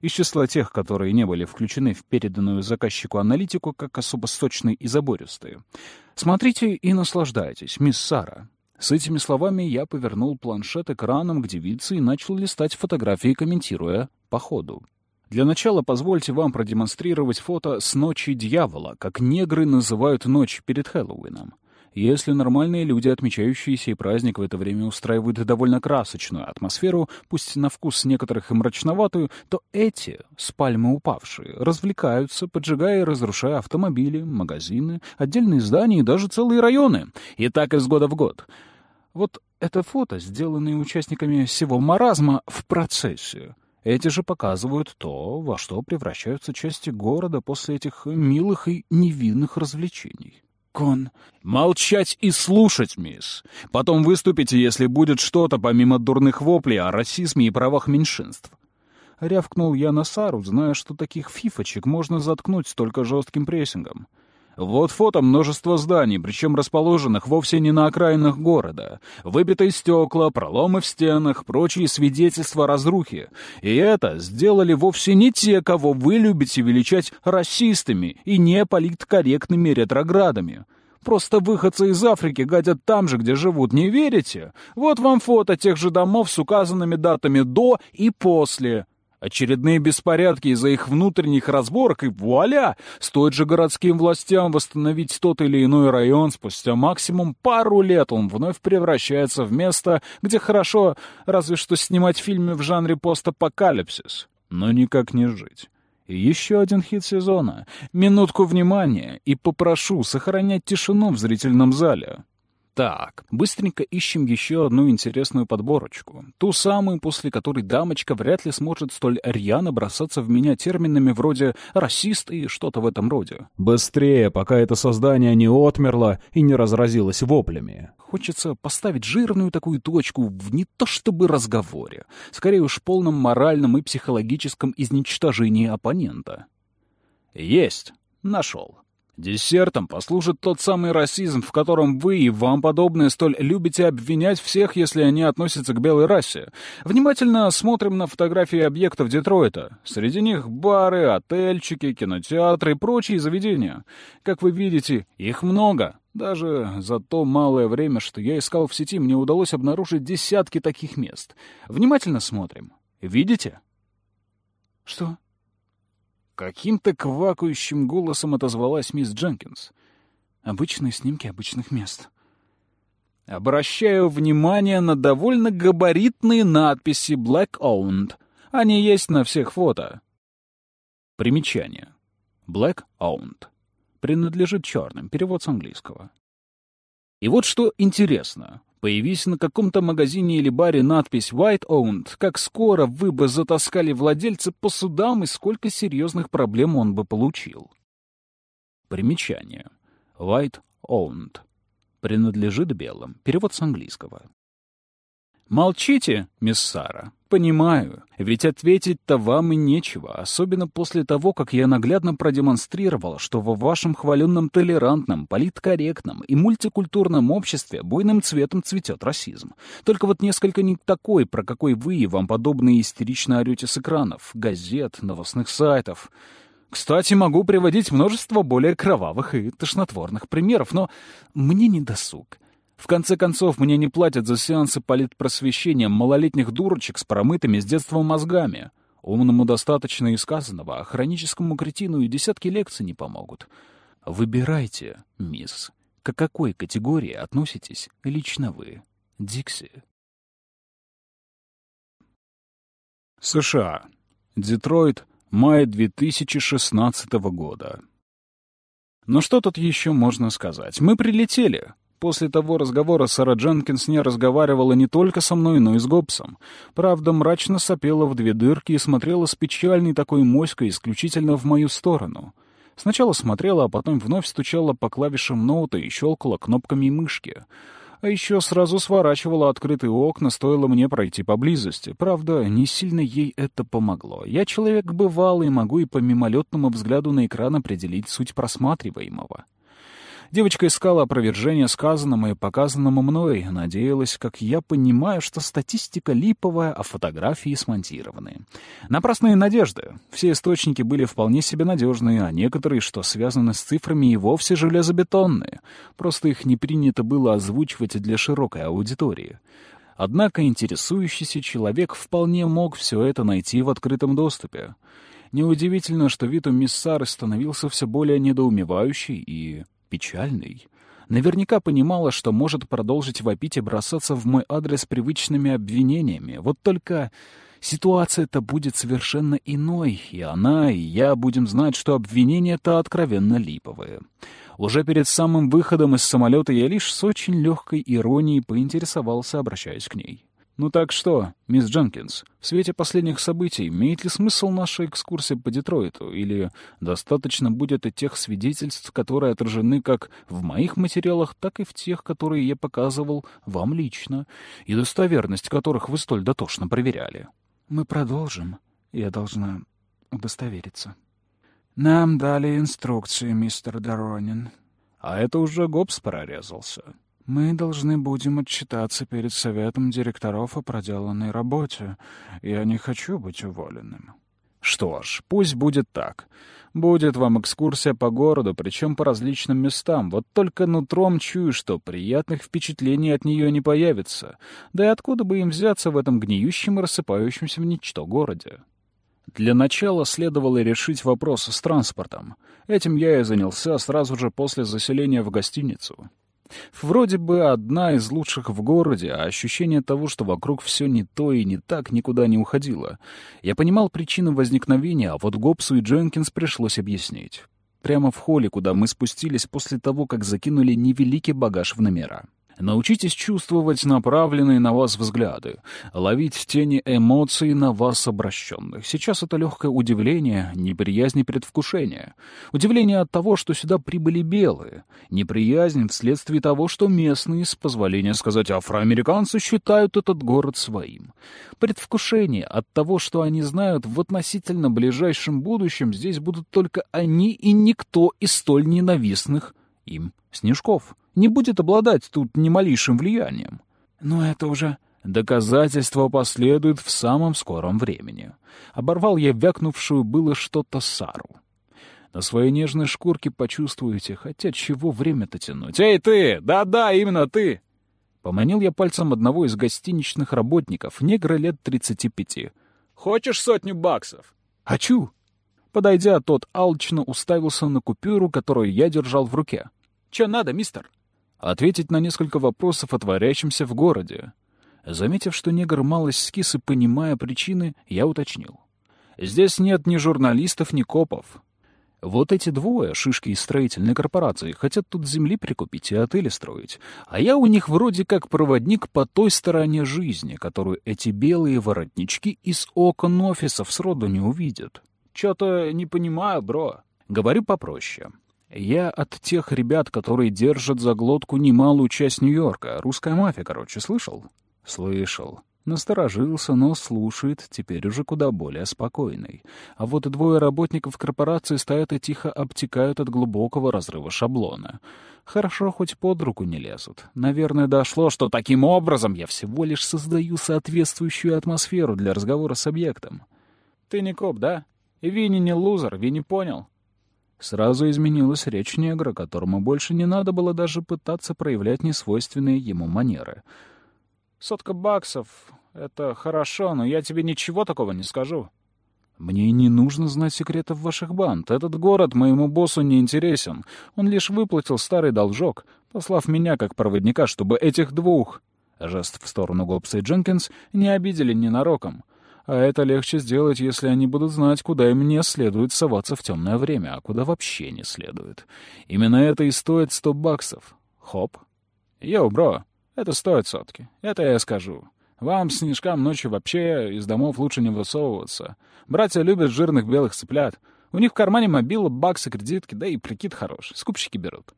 из числа тех, которые не были включены в переданную заказчику аналитику как особо сочные и забористые. Смотрите и наслаждайтесь, мисс Сара. С этими словами я повернул планшет экраном к девице и начал листать фотографии, комментируя по ходу. Для начала позвольте вам продемонстрировать фото с ночи дьявола, как негры называют ночь перед Хэллоуином. Если нормальные люди, отмечающие сей праздник в это время, устраивают довольно красочную атмосферу, пусть на вкус некоторых и мрачноватую, то эти, с пальмы упавшие, развлекаются, поджигая и разрушая автомобили, магазины, отдельные здания и даже целые районы. И так из года в год. Вот это фото, сделанное участниками всего маразма в процессе. Эти же показывают то, во что превращаются части города после этих милых и невинных развлечений. Кон. Молчать и слушать, мисс. Потом выступите, если будет что-то помимо дурных воплей о расизме и правах меньшинств. Рявкнул я на Сару, зная, что таких фифочек можно заткнуть только жестким прессингом. Вот фото множества зданий, причем расположенных вовсе не на окраинах города. Выбитые стекла, проломы в стенах, прочие свидетельства разрухи. И это сделали вовсе не те, кого вы любите величать расистами и не политкорректными ретроградами. Просто выходцы из Африки гадят там же, где живут, не верите? Вот вам фото тех же домов с указанными датами «до» и «после». Очередные беспорядки из-за их внутренних разборок, и вуаля! Стоит же городским властям восстановить тот или иной район, спустя максимум пару лет он вновь превращается в место, где хорошо разве что снимать фильмы в жанре постапокалипсис, но никак не жить. И еще один хит сезона. Минутку внимания и попрошу сохранять тишину в зрительном зале. Так, быстренько ищем еще одну интересную подборочку. Ту самую, после которой дамочка вряд ли сможет столь рьяно бросаться в меня терминами вроде «расист» и что-то в этом роде. Быстрее, пока это создание не отмерло и не разразилось воплями. Хочется поставить жирную такую точку в не то чтобы разговоре, скорее уж полном моральном и психологическом изничтожении оппонента. Есть. Нашел. Десертом послужит тот самый расизм, в котором вы и вам подобные столь любите обвинять всех, если они относятся к белой расе. Внимательно смотрим на фотографии объектов Детройта. Среди них бары, отельчики, кинотеатры и прочие заведения. Как вы видите, их много. Даже за то малое время, что я искал в сети, мне удалось обнаружить десятки таких мест. Внимательно смотрим. Видите? Что? Каким-то квакающим голосом отозвалась мисс Дженкинс. Обычные снимки обычных мест. Обращаю внимание на довольно габаритные надписи «Black Owned». Они есть на всех фото. Примечание. Black Owned. Принадлежит черным. Перевод с английского. И вот что интересно. Появись на каком-то магазине или баре надпись «White Owned», как скоро вы бы затаскали владельца по судам и сколько серьезных проблем он бы получил. Примечание. White Owned. Принадлежит белым. Перевод с английского. Молчите, мисс Сара. Понимаю, ведь ответить-то вам и нечего, особенно после того, как я наглядно продемонстрировал, что во вашем хваленном толерантном, политкорректном и мультикультурном обществе буйным цветом цветет расизм. Только вот несколько не такой, про какой вы и вам подобные истерично орете с экранов, газет, новостных сайтов. Кстати, могу приводить множество более кровавых и тошнотворных примеров, но мне не досуг. В конце концов, мне не платят за сеансы политпросвещения малолетних дурочек с промытыми с детства мозгами. Умному достаточно и сказанного, а хроническому кретину и десятки лекций не помогут. Выбирайте, мисс, к какой категории относитесь лично вы. Дикси. США. Детройт. Май 2016 года. Ну что тут еще можно сказать? Мы прилетели. После того разговора Сара Дженкинс не разговаривала не только со мной, но и с Гоббсом. Правда, мрачно сопела в две дырки и смотрела с печальной такой моськой исключительно в мою сторону. Сначала смотрела, а потом вновь стучала по клавишам ноута и щелкала кнопками мышки. А еще сразу сворачивала открытые окна, стоило мне пройти поблизости. Правда, не сильно ей это помогло. Я человек бывалый, могу и по мимолетному взгляду на экран определить суть просматриваемого. Девочка искала опровержение сказанному и показанному мной, надеялась, как я понимаю, что статистика липовая, а фотографии смонтированные. Напрасные надежды. Все источники были вполне себе надежные, а некоторые, что связаны с цифрами, и вовсе железобетонные. Просто их не принято было озвучивать для широкой аудитории. Однако интересующийся человек вполне мог все это найти в открытом доступе. Неудивительно, что вид у мисс Сары становился все более недоумевающий и печальной. Наверняка понимала, что может продолжить вопить и бросаться в мой адрес привычными обвинениями. Вот только ситуация-то будет совершенно иной, и она, и я будем знать, что обвинения-то откровенно липовые. Уже перед самым выходом из самолета я лишь с очень легкой иронией поинтересовался, обращаясь к ней. «Ну так что, мисс Дженкинс, в свете последних событий имеет ли смысл наша экскурсия по Детройту, или достаточно будет и тех свидетельств, которые отражены как в моих материалах, так и в тех, которые я показывал вам лично, и достоверность которых вы столь дотошно проверяли?» «Мы продолжим. Я должна удостовериться». «Нам дали инструкции, мистер Доронин». «А это уже Гоббс прорезался». Мы должны будем отчитаться перед советом директоров о проделанной работе. Я не хочу быть уволенным. Что ж, пусть будет так. Будет вам экскурсия по городу, причем по различным местам. Вот только нутром чую, что приятных впечатлений от нее не появится. Да и откуда бы им взяться в этом гниющем и рассыпающемся в ничто городе? Для начала следовало решить вопрос с транспортом. Этим я и занялся сразу же после заселения в гостиницу. Вроде бы одна из лучших в городе, а ощущение того, что вокруг все не то и не так, никуда не уходило. Я понимал причину возникновения, а вот Гобсу и Дженкинс пришлось объяснить. Прямо в холле, куда мы спустились после того, как закинули невеликий багаж в номера. Научитесь чувствовать направленные на вас взгляды, ловить тени эмоций на вас обращенных. Сейчас это легкое удивление, неприязнь и предвкушение. Удивление от того, что сюда прибыли белые. Неприязнь вследствие того, что местные, с позволения сказать афроамериканцы, считают этот город своим. Предвкушение от того, что они знают, в относительно ближайшем будущем здесь будут только они и никто из столь ненавистных им Снежков не будет обладать тут ни малейшим влиянием. Но это уже... Доказательства последуют в самом скором времени. Оборвал я вякнувшую было что-то Сару. На своей нежной шкурке почувствуете, хотя чего время-то тянуть. «Эй, ты! Да-да, именно ты!» Поманил я пальцем одного из гостиничных работников, негра лет тридцати пяти. «Хочешь сотню баксов?» «Хочу!» Подойдя, тот алчно уставился на купюру, которую я держал в руке. «Чё надо, мистер?» Ответить на несколько вопросов о творящемся в городе. Заметив, что негр малость скис и понимая причины, я уточнил. «Здесь нет ни журналистов, ни копов. Вот эти двое, шишки из строительной корпорации, хотят тут земли прикупить и отели строить. А я у них вроде как проводник по той стороне жизни, которую эти белые воротнички из окон офисов сроду не увидят. Чё-то не понимаю, бро. Говорю попроще. Я от тех ребят, которые держат за глотку немалую часть Нью-Йорка. Русская мафия, короче, слышал? Слышал. Насторожился, но слушает, теперь уже куда более спокойный. А вот двое работников корпорации стоят и тихо обтекают от глубокого разрыва шаблона. Хорошо, хоть под руку не лезут. Наверное, дошло, что таким образом я всего лишь создаю соответствующую атмосферу для разговора с объектом. «Ты не коп, да? Винни не лузер, Винни понял?» Сразу изменилась речь негра, которому больше не надо было даже пытаться проявлять несвойственные ему манеры. «Сотка баксов — это хорошо, но я тебе ничего такого не скажу». «Мне не нужно знать секретов ваших банд. Этот город моему боссу не интересен. Он лишь выплатил старый должок, послав меня как проводника, чтобы этих двух...» Жест в сторону Гоббса и Дженкинс не обидели ненароком. А это легче сделать, если они будут знать, куда им не следует соваться в темное время, а куда вообще не следует. Именно это и стоит сто баксов. Хоп. Йоу, бро, это стоит сотки. Это я скажу. Вам, снежкам, ночью вообще из домов лучше не высовываться. Братья любят жирных белых цыплят. У них в кармане мобила, баксы, кредитки, да и прикид хороший. Скупщики берут.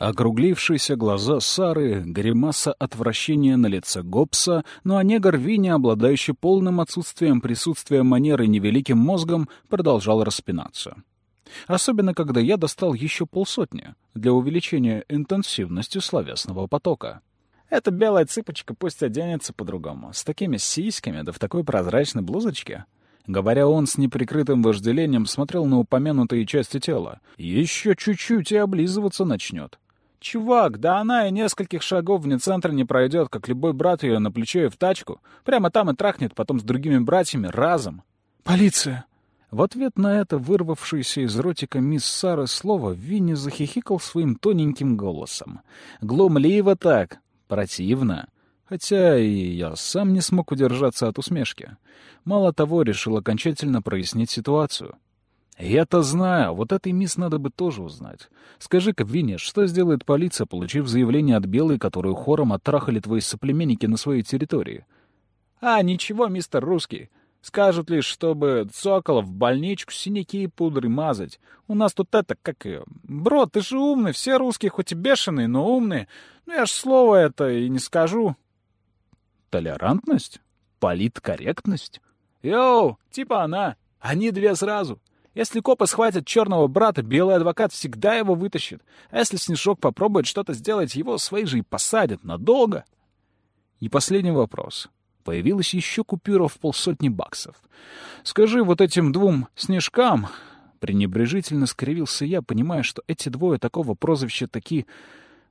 Округлившиеся глаза Сары, гримаса отвращения на лице Гоббса, ну а негр Винни, обладающий полным отсутствием присутствия манеры невеликим мозгом, продолжал распинаться. Особенно, когда я достал еще полсотни для увеличения интенсивности словесного потока. Эта белая цыпочка пусть оденется по-другому, с такими сиськами, да в такой прозрачной блузочке. Говоря он с неприкрытым вожделением, смотрел на упомянутые части тела. Еще чуть-чуть и облизываться начнет. «Чувак, да она и нескольких шагов вне центра не пройдет, как любой брат ее на плечо и в тачку. Прямо там и трахнет, потом с другими братьями разом». «Полиция!» В ответ на это вырвавшееся из ротика мисс Сары слово Винни захихикал своим тоненьким голосом. Глумливо так, противно. Хотя и я сам не смог удержаться от усмешки. Мало того, решил окончательно прояснить ситуацию. «Я-то знаю, вот этой мисс надо бы тоже узнать. Скажи-ка, Винни, что сделает полиция, получив заявление от Белой, которую хором оттрахали твои соплеменники на своей территории?» «А, ничего, мистер Русский. Скажут лишь, чтобы Цокола в больничку синяки и пудры мазать. У нас тут это, как ее... Бро, ты же умный, все русские хоть и бешеные, но умные. Ну я ж слово это и не скажу». «Толерантность? Политкорректность?» «Йоу, типа она. Они две сразу». Если копы схватят черного брата, белый адвокат всегда его вытащит. А если Снежок попробует что-то сделать, его свои же и посадят надолго. И последний вопрос. Появилась еще купюра в полсотни баксов. Скажи вот этим двум снежкам... Пренебрежительно скривился я, понимая, что эти двое такого прозвища таки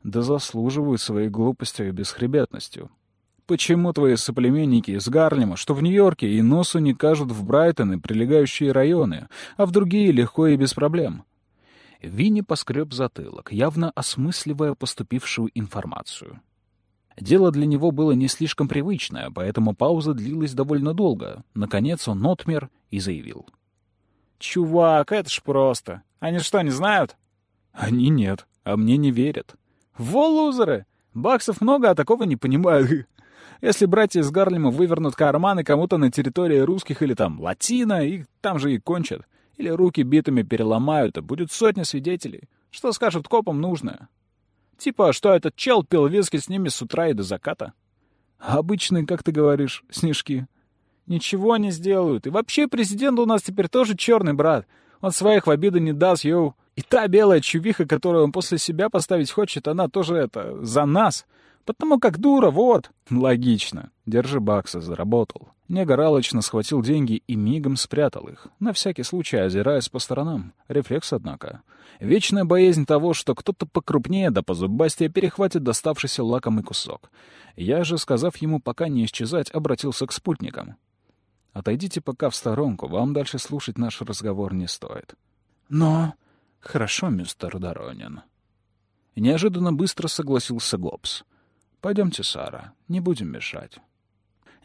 да заслуживают своей глупостью и бесхребетностью. Почему твои соплеменники из Гарлема, что в Нью-Йорке, и носу не кажут в Брайтон и прилегающие районы, а в другие легко и без проблем? Винни поскреб затылок, явно осмысливая поступившую информацию. Дело для него было не слишком привычное, поэтому пауза длилась довольно долго. Наконец он отмер и заявил. «Чувак, это ж просто. Они что, не знают?» «Они нет, а мне не верят». «Во, лузеры! Баксов много, а такого не понимаю. Если братья из Гарлема вывернут карманы кому-то на территории русских или там латина, их там же и кончат. Или руки битыми переломают, а будет сотня свидетелей. Что скажут копам нужное? Типа, что этот чел пил виски с ними с утра и до заката. обычные, как ты говоришь, снежки. Ничего не сделают. И вообще президент у нас теперь тоже черный брат. Он своих в обиду не даст, йоу. И та белая чувиха, которую он после себя поставить хочет, она тоже это, за нас. Потому как дура, вот. Логично. Держи баксы, заработал. Негр алочно схватил деньги и мигом спрятал их, на всякий случай озираясь по сторонам. Рефлекс, однако. Вечная боязнь того, что кто-то покрупнее да позубастее перехватит доставшийся лакомый кусок. Я же, сказав ему пока не исчезать, обратился к спутникам. «Отойдите пока в сторонку, вам дальше слушать наш разговор не стоит». «Но...» «Хорошо, мистер Доронин». Неожиданно быстро согласился Гоббс. «Пойдемте, Сара, не будем мешать».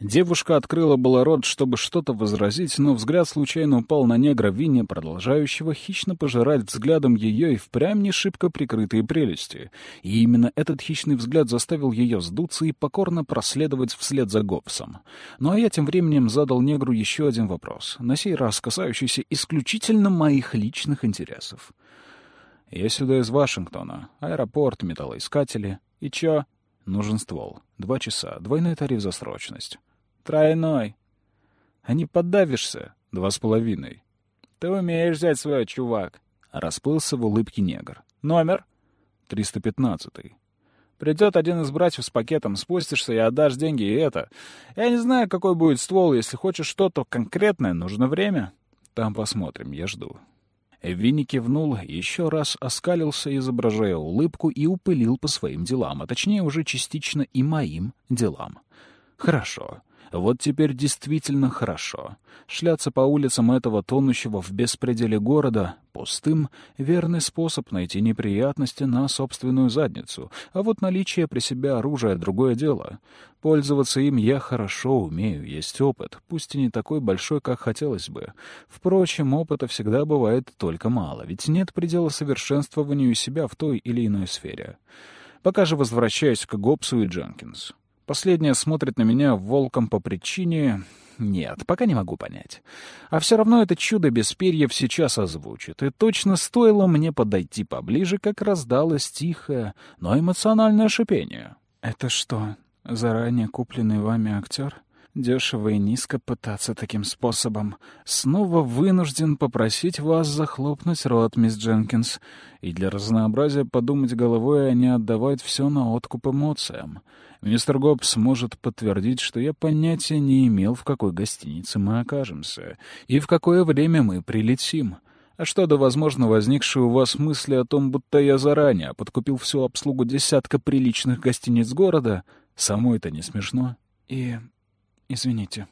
Девушка открыла было рот, чтобы что-то возразить, но взгляд случайно упал на негра Винни, продолжающего хищно пожирать взглядом ее и впрямь не шибко прикрытые прелести. И именно этот хищный взгляд заставил ее сдуться и покорно проследовать вслед за Гоббсом. Ну а я тем временем задал негру еще один вопрос, на сей раз касающийся исключительно моих личных интересов. «Я сюда из Вашингтона. Аэропорт, металлоискатели. И чё?» Нужен ствол. Два часа. Двойной тариф за срочность. Тройной. А не поддавишься? Два с половиной. Ты умеешь взять свой, чувак. Расплылся в улыбке негр. Номер? 315. Придет один из братьев с пакетом, спустишься и отдашь деньги, и это. Я не знаю, какой будет ствол. Если хочешь что-то конкретное, нужно время. Там посмотрим, я жду. Винни кивнул, еще раз оскалился, изображая улыбку, и упылил по своим делам, а точнее уже частично и моим делам. «Хорошо. Вот теперь действительно хорошо. Шляться по улицам этого тонущего в беспределе города пустым — верный способ найти неприятности на собственную задницу, а вот наличие при себе оружия — другое дело. Пользоваться им я хорошо умею, есть опыт, пусть и не такой большой, как хотелось бы. Впрочем, опыта всегда бывает только мало, ведь нет предела совершенствованию себя в той или иной сфере. Пока же возвращаюсь к Гоббсу и Дженкинс. Последняя смотрит на меня волком по причине... Нет, пока не могу понять. А все равно это чудо без перьев сейчас озвучит. И точно стоило мне подойти поближе, как раздалось тихое, но эмоциональное шипение. «Это что, заранее купленный вами актер?» Дешево и низко пытаться таким способом. Снова вынужден попросить вас захлопнуть рот, мисс Дженкинс, и для разнообразия подумать головой, а не отдавать все на откуп эмоциям. Мистер Гоббс может подтвердить, что я понятия не имел, в какой гостинице мы окажемся и в какое время мы прилетим. А что до возможно возникшей у вас мысли о том, будто я заранее подкупил всю обслугу десятка приличных гостиниц города, само это не смешно. И... извините,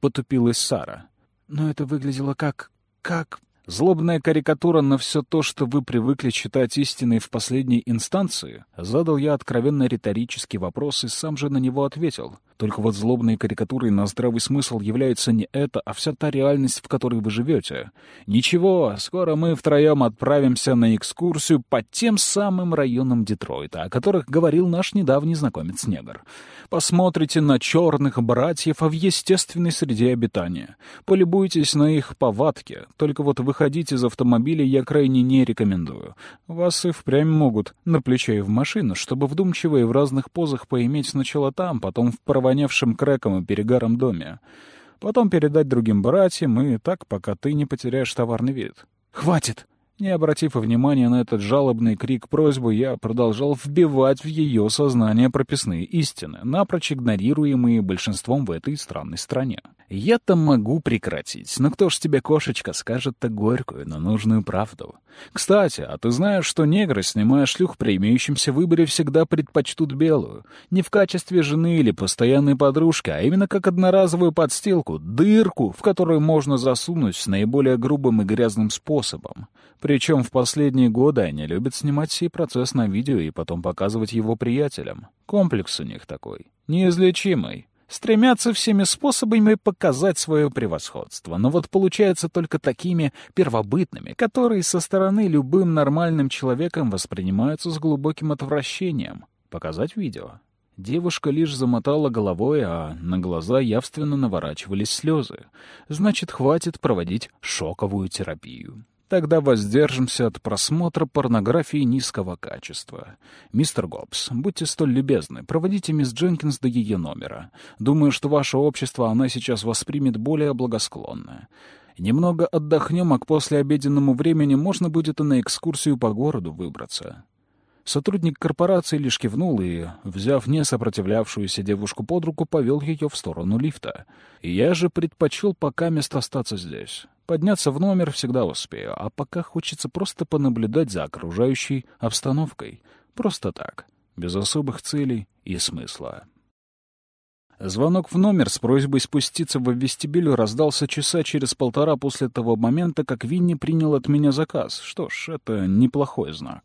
потупилась Сара. Но это выглядело как... как... Злобная карикатура на все то, что вы привыкли считать истиной в последней инстанции, задал я откровенно риторический вопрос и сам же на него ответил. Только вот злобной карикатурой на здравый смысл является не это, а вся та реальность, в которой вы живете. Ничего, скоро мы втроем отправимся на экскурсию по тем самым районам Детройта, о которых говорил наш недавний знакомец Негр. Посмотрите на черных братьев в естественной среде обитания. Полюбуйтесь на их повадки. Только вот выходить из автомобиля я крайне не рекомендую. Вас и впрямь могут на плече и в машину, чтобы вдумчиво и в разных позах поиметь сначала там, потом в правом провонявшем крэком и перегаром доме. Потом передать другим братьям и так, пока ты не потеряешь товарный вид. «Хватит!» Не обратив внимания на этот жалобный крик просьбы, я продолжал вбивать в ее сознание прописные истины, напрочь игнорируемые большинством в этой странной стране. Я-то могу прекратить, но кто ж тебе, кошечка, скажет-то горькую, но нужную правду? Кстати, а ты знаешь, что негры, снимая шлюх при имеющемся выборе, всегда предпочтут белую? Не в качестве жены или постоянной подружки, а именно как одноразовую подстилку, дырку, в которую можно засунуть наиболее грубым и грязным способом. Причем в последние годы они любят снимать сей процесс на видео и потом показывать его приятелям. Комплекс у них такой, неизлечимый стремятся всеми способами показать свое превосходство, но вот получается только такими первобытными, которые со стороны любым нормальным человеком воспринимаются с глубоким отвращением. Показать видео? Девушка лишь замотала головой, а на глаза явственно наворачивались слезы. Значит, хватит проводить шоковую терапию. Тогда воздержимся от просмотра порнографии низкого качества. Мистер Гоббс, будьте столь любезны, проводите мисс Дженкинс до ее номера. Думаю, что ваше общество она сейчас воспримет более благосклонно. Немного отдохнем, а к послеобеденному времени можно будет и на экскурсию по городу выбраться. Сотрудник корпорации лишь кивнул и, взяв не сопротивлявшуюся девушку под руку, повел ее в сторону лифта. Я же предпочел пока место остаться здесь. Подняться в номер всегда успею, а пока хочется просто понаблюдать за окружающей обстановкой. Просто так, без особых целей и смысла. Звонок в номер с просьбой спуститься в вестибюль раздался часа через полтора после того момента, как Винни принял от меня заказ. Что ж, это неплохой знак.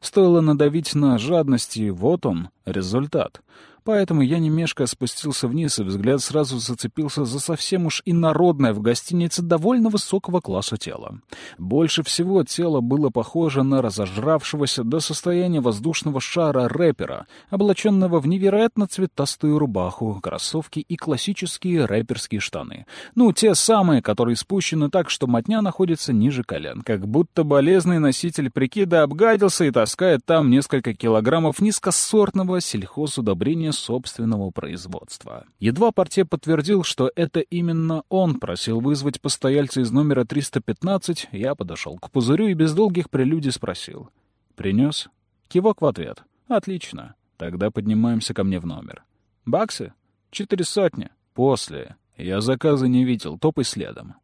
Стоило надавить на жадность, и вот он, результат. Поэтому я не мешкая спустился вниз, и взгляд сразу зацепился за совсем уж инородное в гостинице довольно высокого класса тело. Больше всего тело было похоже на разожравшегося до состояния воздушного шара рэпера, облаченного в невероятно цветастую рубаху, кроссовки и классические рэперские штаны. Ну, те самые, которые спущены так, что мотня находится ниже колен. Как будто болезный носитель прикида обгадился и таскает там несколько килограммов низкосортного сельхозудобрения собственного производства. Едва портье подтвердил, что это именно он просил вызвать постояльца из номера 315, я подошел к пузырю и без долгих прелюдий спросил. «Принес?» Кивок в ответ. «Отлично. Тогда поднимаемся ко мне в номер». «Баксы?» «Четыре сотни». «После. Я заказы не видел, топай следом».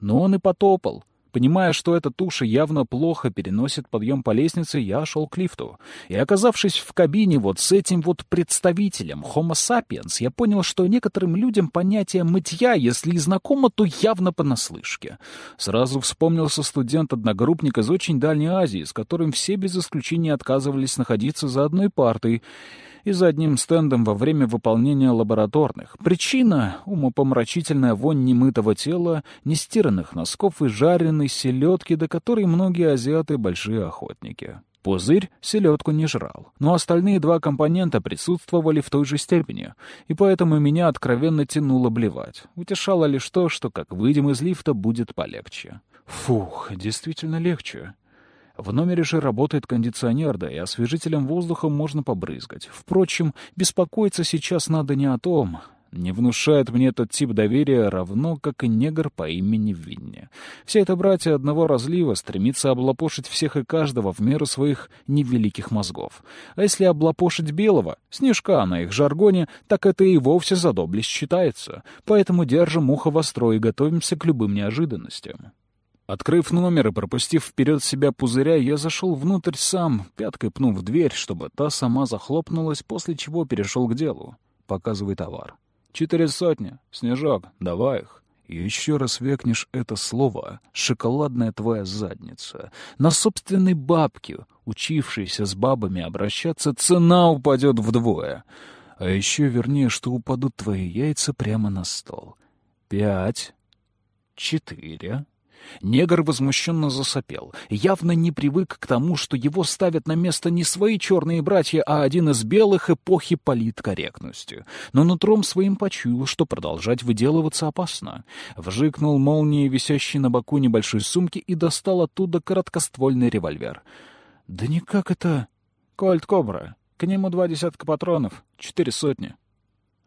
Но он и потопал. Понимая, что эта туша явно плохо переносит подъем по лестнице, я шел к лифту. И оказавшись в кабине вот с этим вот представителем Homo sapiens, я понял, что некоторым людям понятие мытья, если и знакомо, то явно понаслышке. Сразу вспомнился студент-одногруппник из очень Дальней Азии, с которым все без исключения отказывались находиться за одной партой и за одним стендом во время выполнения лабораторных. Причина — умопомрачительная вонь немытого тела, нестиранных носков и жареной селедки, до которой многие азиаты — большие охотники. Пузырь селедку не жрал, но остальные два компонента присутствовали в той же степени, и поэтому меня откровенно тянуло блевать. Утешало лишь то, что, как выйдем из лифта, будет полегче. Фух, действительно легче. В номере же работает кондиционер, да и освежителем воздуха можно побрызгать. Впрочем, беспокоиться сейчас надо не о том. Не внушает мне этот тип доверия, равно как и негр по имени Винни. Все это братья одного разлива стремится облапошить всех и каждого в меру своих невеликих мозгов. А если облапошить белого, снежка на их жаргоне, так это и вовсе за доблесть считается. Поэтому держим ухо востро и готовимся к любым неожиданностям. Открыв номер и пропустив вперед себя пузыря, я зашел внутрь сам, пяткой пнув дверь, чтобы та сама захлопнулась, после чего перешел к делу. Показывай товар. Четыре сотни. Снежок, давай их. Еще раз векнешь это слово «шоколадная твоя задница». На собственной бабке, учившейся с бабами обращаться, цена упадет вдвое. А еще вернее, что упадут твои яйца прямо на стол. Пять. Четыре. Негр возмущенно засопел. Явно не привык к тому, что его ставят на место не свои черные братья, а один из белых эпохи политкорректности. Но нутром своим почуял, что продолжать выделываться опасно. Вжикнул молнией, висящей на боку небольшой сумки, и достал оттуда короткоствольный револьвер. «Да никак это...» «Кольт Кобра. К нему два десятка патронов. Четыре сотни».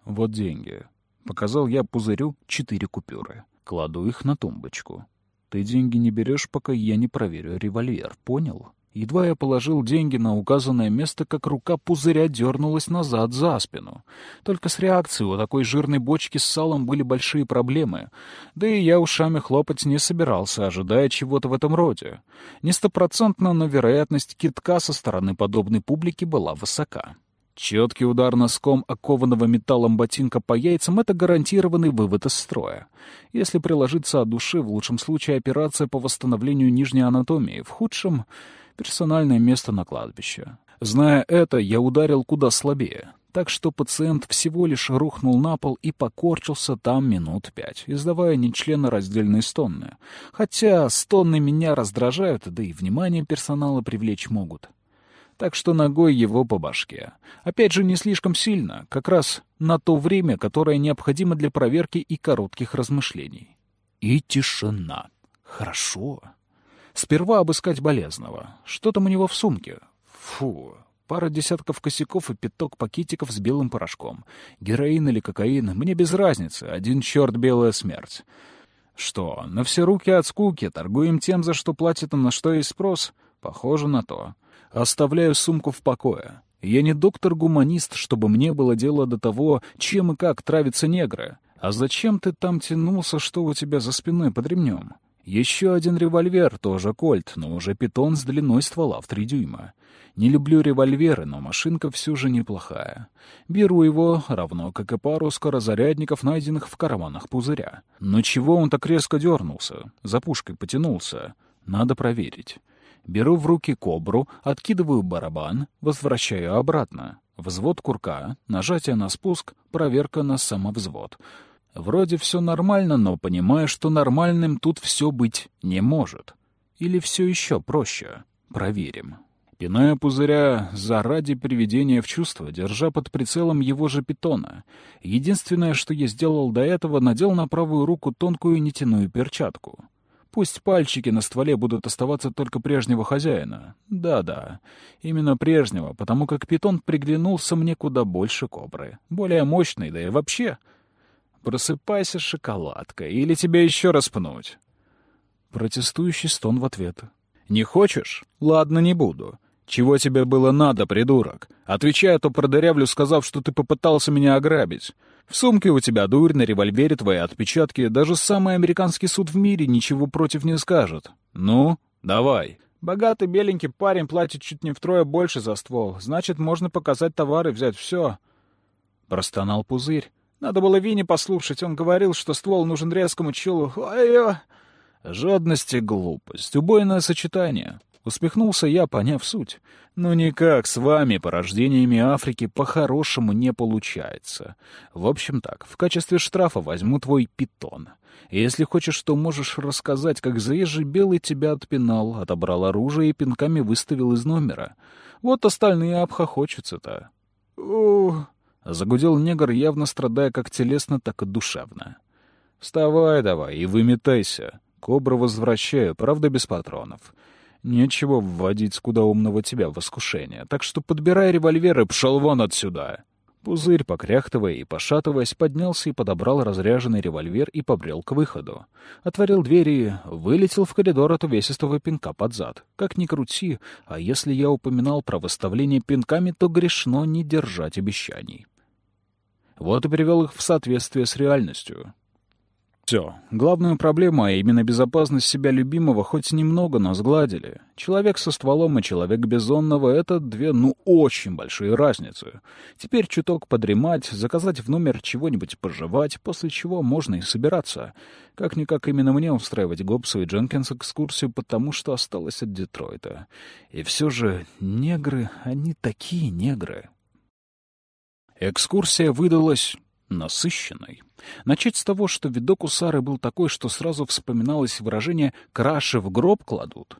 «Вот деньги». Показал я пузырю четыре купюры. Кладу их на тумбочку. Ты деньги не берешь, пока я не проверю револьвер, понял? Едва я положил деньги на указанное место, как рука пузыря дернулась назад за спину. Только с реакцией у такой жирной бочки с салом были большие проблемы. Да и я ушами хлопать не собирался, ожидая чего-то в этом роде. Не стопроцентно, но вероятность китка со стороны подобной публики была высока. Четкий удар носком окованного металлом ботинка по яйцам — это гарантированный вывод из строя. Если приложиться от души, в лучшем случае операция по восстановлению нижней анатомии, в худшем — персональное место на кладбище. Зная это, я ударил куда слабее, так что пациент всего лишь рухнул на пол и покорчился там минут пять, издавая нечленораздельные стонны. Хотя стонны меня раздражают, да и внимание персонала привлечь могут. Так что ногой его по башке. Опять же, не слишком сильно, как раз на то время, которое необходимо для проверки и коротких размышлений. И тишина. Хорошо. Сперва обыскать болезного. Что там у него в сумке? Фу, пара десятков косяков и пяток пакетиков с белым порошком. Героин или кокаин, мне без разницы, один черт белая смерть. Что, на все руки от скуки, торгуем тем, за что платит и на что есть спрос? Похоже на то. Оставляю сумку в покое. Я не доктор-гуманист, чтобы мне было дело до того, чем и как травятся негры. А зачем ты там тянулся, что у тебя за спиной под ремнем? Еще один револьвер, тоже кольт, но уже питон с длиной ствола в три дюйма. Не люблю револьверы, но машинка все же неплохая. Беру его, равно как и пару скорозарядников, найденных в карманах пузыря. Но чего он так резко дернулся? За пушкой потянулся. Надо проверить. Беру в руки кобру, откидываю барабан, возвращаю обратно. Взвод курка, нажатие на спуск, проверка на самовзвод — Вроде все нормально, но понимаю, что нормальным тут все быть не может. Или все еще проще. Проверим. Пиная пузыря заради приведения в чувство, держа под прицелом его же питона. Единственное, что я сделал до этого, надел на правую руку тонкую нитяную перчатку. Пусть пальчики на стволе будут оставаться только прежнего хозяина. Да-да, именно прежнего, потому как питон приглянулся мне куда больше кобры. Более мощный, да и вообще Просыпайся, шоколадка, или тебя еще раз пнуть. Протестующий стон в ответ. Не хочешь? Ладно, не буду. Чего тебе было надо, придурок? Отвечай, а то продырявлю, сказав, что ты попытался меня ограбить. В сумке у тебя дурь, на револьвере твои отпечатки. Даже самый американский суд в мире ничего против не скажет. Ну, давай. Богатый беленький парень платит чуть не втрое больше за ствол. Значит, можно показать товар и взять все. Простонал пузырь. Надо было Винни послушать. Он говорил, что ствол нужен резкому челу. Ой-ой! Жадность и глупость. Убойное сочетание. Усмехнулся я, поняв суть. Но никак с вами, порождениями Африки, по-хорошему не получается. В общем так, в качестве штрафа возьму твой питон. Если хочешь, то можешь рассказать, как заезжий белый тебя отпинал, отобрал оружие и пинками выставил из номера. Вот остальные обхохочутся-то. Ух... Загудел негр, явно страдая как телесно, так и душевно. «Вставай давай и выметайся. Кобру возвращаю, правда, без патронов. Нечего вводить скудоумного тебя в искушение, так что подбирай револьвер и пшел вон отсюда!» Пузырь, покряхтывая и пошатываясь, поднялся и подобрал разряженный револьвер и побрел к выходу. Отворил двери, вылетел в коридор от увесистого пинка под зад. Как ни крути, а если я упоминал про выставление пинками, то грешно не держать обещаний. Вот и привел их в соответствие с реальностью. Все. Главную проблему, а именно безопасность себя любимого, хоть немного, но сгладили. Человек со стволом и человек безонного — это две, ну, очень большие разницы. Теперь чуток подремать, заказать в номер чего-нибудь пожевать, после чего можно и собираться. Как-никак именно мне устраивать Гоббсу и Дженкинс экскурсию, потому что осталось от Детройта. И все же негры, они такие негры. Экскурсия выдалась насыщенной. Начать с того, что видок у Сары был такой, что сразу вспоминалось выражение «краши в гроб кладут».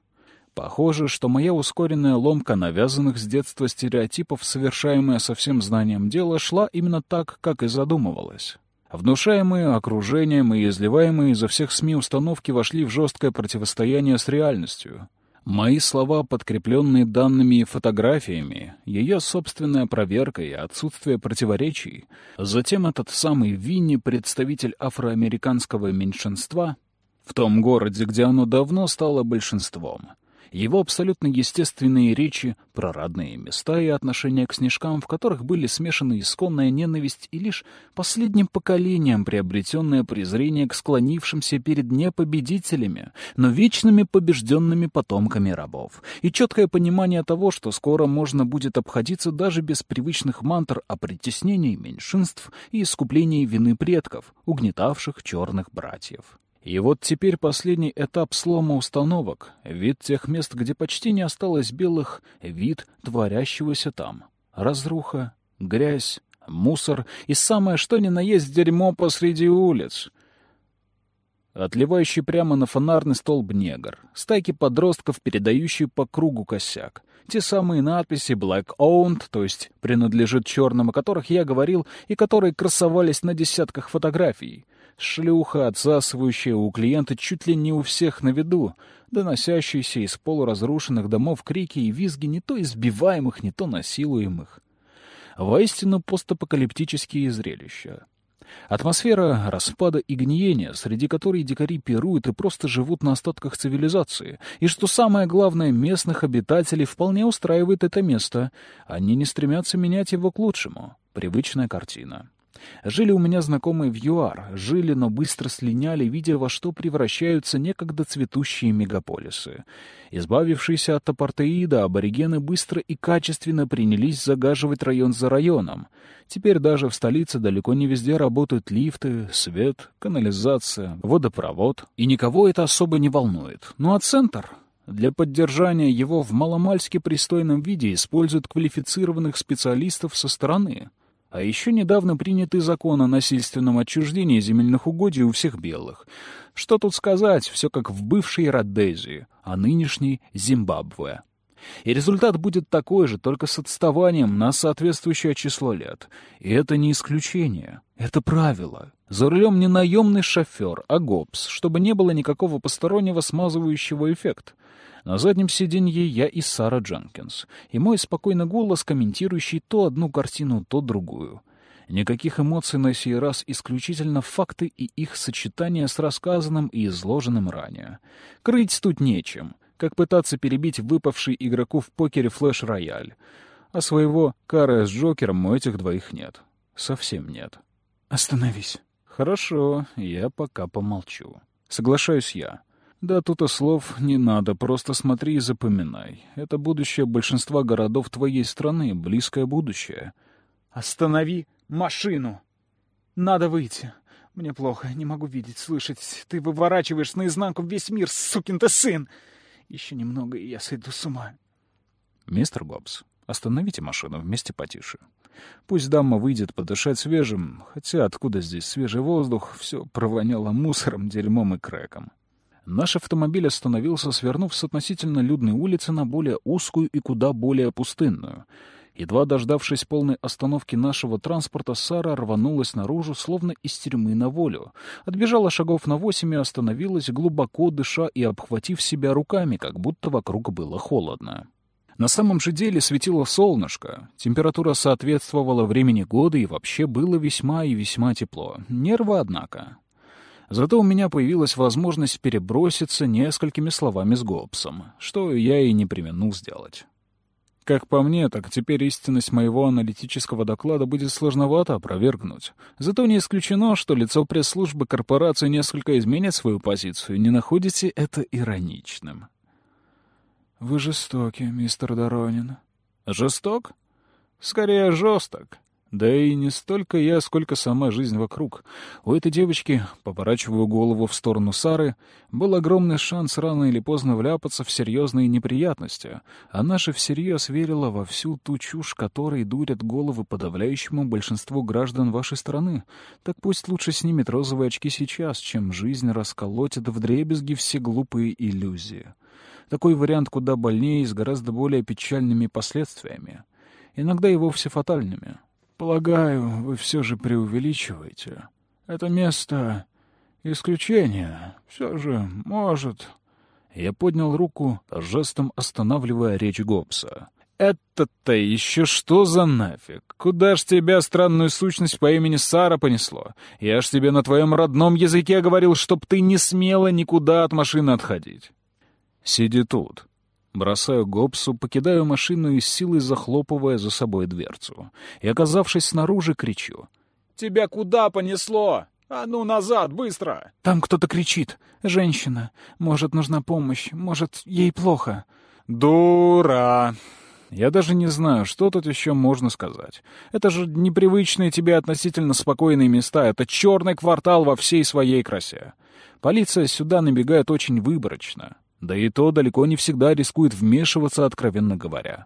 Похоже, что моя ускоренная ломка навязанных с детства стереотипов, совершаемая со всем знанием дела, шла именно так, как и задумывалась. Внушаемые окружением и изливаемые изо всех СМИ установки вошли в жесткое противостояние с реальностью — Мои слова, подкрепленные данными и фотографиями, ее собственная проверка и отсутствие противоречий, затем этот самый Винни, представитель афроамериканского меньшинства, в том городе, где оно давно стало большинством — его абсолютно естественные речи про родные места и отношения к снежкам, в которых были смешаны исконная ненависть и лишь последним поколением приобретенное презрение к склонившимся перед непобедителями, но вечными побежденными потомками рабов, и четкое понимание того, что скоро можно будет обходиться даже без привычных мантр о притеснении меньшинств и искуплении вины предков, угнетавших черных братьев. И вот теперь последний этап слома установок, вид тех мест, где почти не осталось белых, вид творящегося там. Разруха, грязь, мусор и самое что ни на есть дерьмо посреди улиц. Отливающий прямо на фонарный столб негр. Стайки подростков, передающие по кругу косяк. Те самые надписи «Black Owned», то есть принадлежит черным, о которых я говорил, и которые красовались на десятках фотографий. Шлюха, отсасывающая у клиента чуть ли не у всех на виду, доносящиеся из полуразрушенных домов крики и визги не то избиваемых, не то насилуемых. Воистину постапокалиптические зрелища. Атмосфера распада и гниения, среди которой дикари пируют и просто живут на остатках цивилизации. И что самое главное, местных обитателей вполне устраивает это место. Они не стремятся менять его к лучшему. Привычная картина. Жили у меня знакомые в ЮАР, жили, но быстро слиняли, видя, во что превращаются некогда цветущие мегаполисы. Избавившиеся от апартеида, аборигены быстро и качественно принялись загаживать район за районом. Теперь даже в столице далеко не везде работают лифты, свет, канализация, водопровод, и никого это особо не волнует. Ну а центр? Для поддержания его в маломальски пристойном виде используют квалифицированных специалистов со стороны — а еще недавно принятый закон о насильственном отчуждении земельных угодий у всех белых. Что тут сказать, все как в бывшей Родезии, а нынешней Зимбабве. И результат будет такой же, только с отставанием на соответствующее число лет. И это не исключение, это правило. За рулем не наемный шофер, а ГОПС, чтобы не было никакого постороннего смазывающего эффекта. На заднем сиденье я и Сара Дженкинс, и мой спокойный голос, комментирующий то одну картину, то другую. Никаких эмоций на сей раз, исключительно факты и их сочетание с рассказанным и изложенным ранее. Крыть тут нечем, как пытаться перебить выпавший игроку в покере флеш-рояль. А своего кара с Джокером у этих двоих нет. Совсем нет. «Остановись». «Хорошо, я пока помолчу». Соглашаюсь я. Да тут и слов не надо, просто смотри и запоминай. Это будущее большинства городов твоей страны, близкое будущее. Останови машину! Надо выйти. Мне плохо, не могу видеть, слышать. Ты выворачиваешь наизнанку весь мир, сукин ты сын! Еще немного, и я сойду с ума. Мистер Гоббс, остановите машину вместе потише. Пусть дама выйдет подышать свежим, хотя откуда здесь свежий воздух, все провоняло мусором, дерьмом и крэком. Наш автомобиль остановился, свернув с относительно людной улицы на более узкую и куда более пустынную. Едва дождавшись полной остановки нашего транспорта, Сара рванулась наружу, словно из тюрьмы на волю. Отбежала шагов на восемь и остановилась, глубоко дыша и обхватив себя руками, как будто вокруг было холодно. На самом же деле светило солнышко, температура соответствовала времени года и вообще было весьма и весьма тепло. Нервы, однако. Зато у меня появилась возможность переброситься несколькими словами с Гоббсом, что я и не применил сделать. Как по мне, так теперь истинность моего аналитического доклада будет сложновато опровергнуть. Зато не исключено, что лицо пресс-службы корпорации несколько изменит свою позицию. Не находите это ироничным? Вы жестоки, мистер Доронин. Жесток? Скорее, жесток. Да и не столько я, сколько сама жизнь вокруг. У этой девочки, поворачиваю голову в сторону Сары, был огромный шанс рано или поздно вляпаться в серьезные неприятности. Она же всерьез верила во всю ту чушь, которой дурят головы подавляющему большинству граждан вашей страны. Так пусть лучше снимет розовые очки сейчас, чем жизнь расколотит вдребезги все глупые иллюзии. Такой вариант куда больнее и с гораздо более печальными последствиями. Иногда и вовсе фатальными. Полагаю, вы все же преувеличиваете. Это место исключение. Все же, может... Я поднял руку, жестом останавливая речь Гоббса. «Это-то еще что за нафиг? Куда ж тебя странную сущность по имени Сара понесло? Я ж тебе на твоем родном языке говорил, чтоб ты не смела никуда от машины отходить. Сиди тут. Бросаю Гобсу, покидаю машину и силой захлопывая за собой дверцу. И, оказавшись снаружи, кричу. «Тебя куда понесло? А ну назад, быстро!» «Там кто-то кричит. Женщина. Может, нужна помощь. Может, ей плохо». «Дура!» Я даже не знаю, что тут еще можно сказать. Это же непривычные тебе относительно спокойные места. Это черный квартал во всей своей красе. Полиция сюда набегает очень выборочно. Да и то далеко не всегда рискует вмешиваться, откровенно говоря.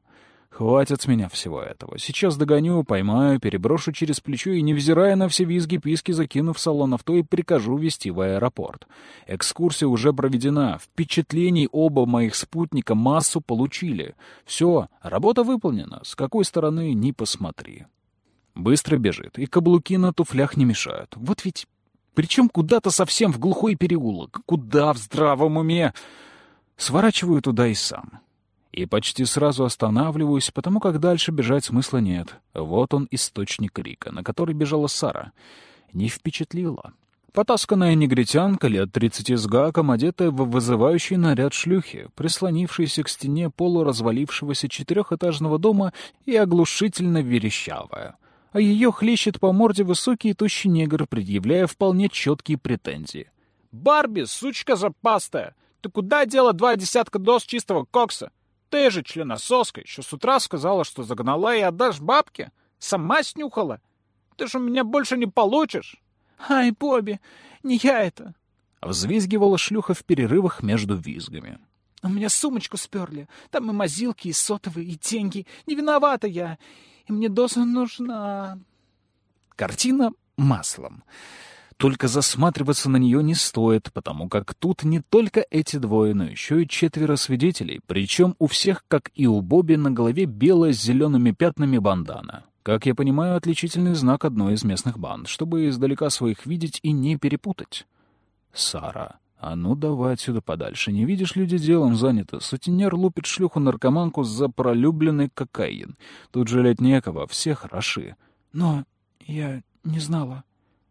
Хватит с меня всего этого. Сейчас догоню, поймаю, переброшу через плечо и, невзирая на все визги-писки, закину в салон авто и прикажу везти в аэропорт. Экскурсия уже проведена. Впечатлений оба моих спутника массу получили. Все, работа выполнена. С какой стороны ни посмотри. Быстро бежит, и каблуки на туфлях не мешают. Вот ведь... Причем куда-то совсем в глухой переулок. Куда в здравом уме? Сворачиваю туда и сам. И почти сразу останавливаюсь, потому как дальше бежать смысла нет. Вот он источник крика, на который бежала Сара. Не впечатлила. Потасканная негритянка лет тридцати с гаком, одетая в вызывающий наряд шлюхи, прислонившаяся к стене полуразвалившегося четырехэтажного дома и оглушительно верещавая. А ее хлещет по морде высокий и тощий негр, предъявляя вполне четкие претензии. «Барби, сучка запастая! Ты куда дела два десятка доз чистого кокса? Ты же членососка еще с утра сказала, что загнала и отдашь бабке. Сама снюхала. Ты же у меня больше не получишь. Ай, Бобби, не я это. Взвизгивала шлюха в перерывах между визгами. У меня сумочку сперли. Там и мазилки, и сотовые, и деньги. Не виновата я. И мне доза нужна. Картина маслом. Только засматриваться на нее не стоит, потому как тут не только эти двое, но еще и четверо свидетелей, причем у всех, как и у Бобби, на голове белая с зелеными пятнами бандана. Как я понимаю, отличительный знак одной из местных банд, чтобы издалека своих видеть и не перепутать. Сара. А ну давай отсюда подальше. Не видишь, люди делом заняты. Сутенер лупит шлюху-наркоманку за пролюбленный кокаин. Тут жалеть некого, все хороши. Но я не знала.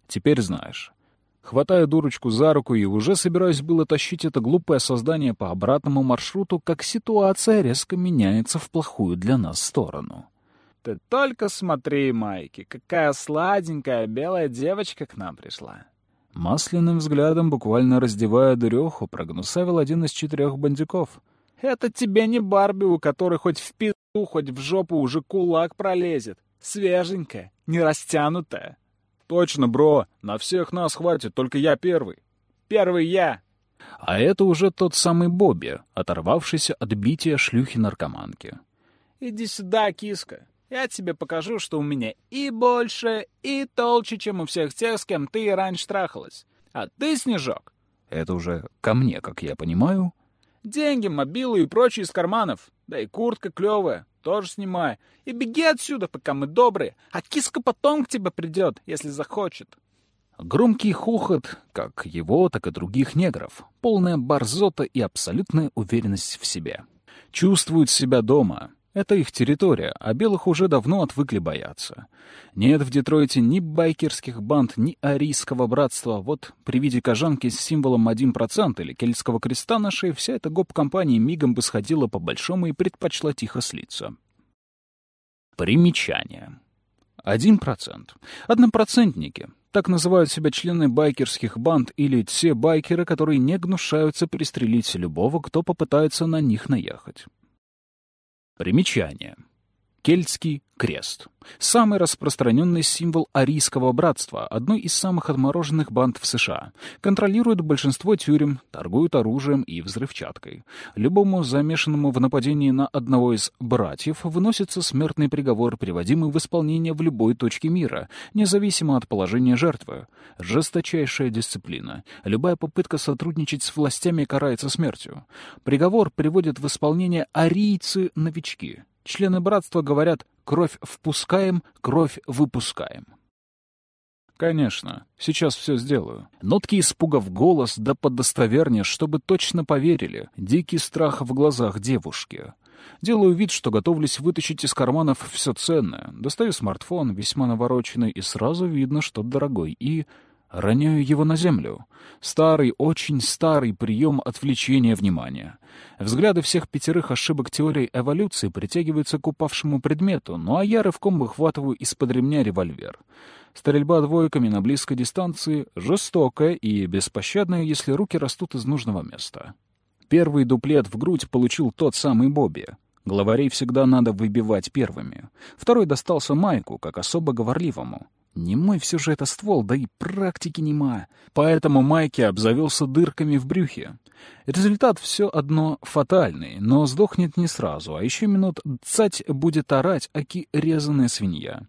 Теперь знаешь. Хватаю дурочку за руку и уже собираюсь было тащить это глупое создание по обратному маршруту, как ситуация резко меняется в плохую для нас сторону. «Ты только смотри, Майки, какая сладенькая белая девочка к нам пришла!» Масляным взглядом, буквально раздевая дуреху, прогнусавил один из четырех бандюков. «Это тебе не Барби, у которой хоть в пизду, хоть в жопу уже кулак пролезет. Свеженькая, не растянутая». «Точно, бро, на всех нас хватит, только я первый». «Первый я». А это уже тот самый Бобби, оторвавшийся от бития шлюхи-наркоманки. «Иди сюда, киска. Я тебе покажу, что у меня и больше, и толще, чем у всех тех, с кем ты раньше трахалась. А ты, Снежок...» Это уже ко мне, как я понимаю. «Деньги, мобилы и прочие из карманов. Да и куртка клевая тоже снимай. И беги отсюда, пока мы добрые, а киска потом к тебе придет, если захочет. Громкий хохот, как его, так и других негров, полная борзота и абсолютная уверенность в себе. Чувствуют себя дома, это их территория, а белых уже давно отвыкли бояться. Нет в Детройте ни байкерских банд, ни арийского братства. Вот при виде кожанки с символом 1% или кельтского креста на шее вся эта гоп-компания мигом бы сходила по большому и предпочла тихо слиться. Примечание. 1%. Однопроцентники. Так называют себя члены байкерских банд или те байкеры, которые не гнушаются пристрелить любого, кто попытается на них наехать. Примечание. Кельтский крест. Самый распространенный символ арийского братства, одной из самых отмороженных банд в США. Контролирует большинство тюрем, торгует оружием и взрывчаткой. Любому замешанному в нападении на одного из братьев выносится смертный приговор, приводимый в исполнение в любой точке мира, независимо от положения жертвы. Жесточайшая дисциплина. Любая попытка сотрудничать с властями карается смертью. Приговор приводят в исполнение арийцы-новички. Члены братства говорят «кровь впускаем, кровь выпускаем». Конечно, сейчас все сделаю. Нотки испуга в голос, да подостовернее, чтобы точно поверили. Дикий страх в глазах девушки. Делаю вид, что готовлюсь вытащить из карманов все ценное. Достаю смартфон, весьма навороченный, и сразу видно, что дорогой. И Роняю его на землю. Старый, очень старый прием отвлечения внимания. Взгляды всех пятерых ошибок теории эволюции притягиваются к упавшему предмету, ну а я рывком выхватываю из-под ремня револьвер. Стрельба двойками на близкой дистанции жестокая и беспощадная, если руки растут из нужного места. Первый дуплет в грудь получил тот самый Бобби. Главарей всегда надо выбивать первыми. Второй достался Майку, как особо говорливому. Не мой все же это ствол, да и практики нема. Поэтому Майки обзавелся дырками в брюхе. Результат все одно фатальный, но сдохнет не сразу, а еще минут цать будет орать, аки резаная свинья.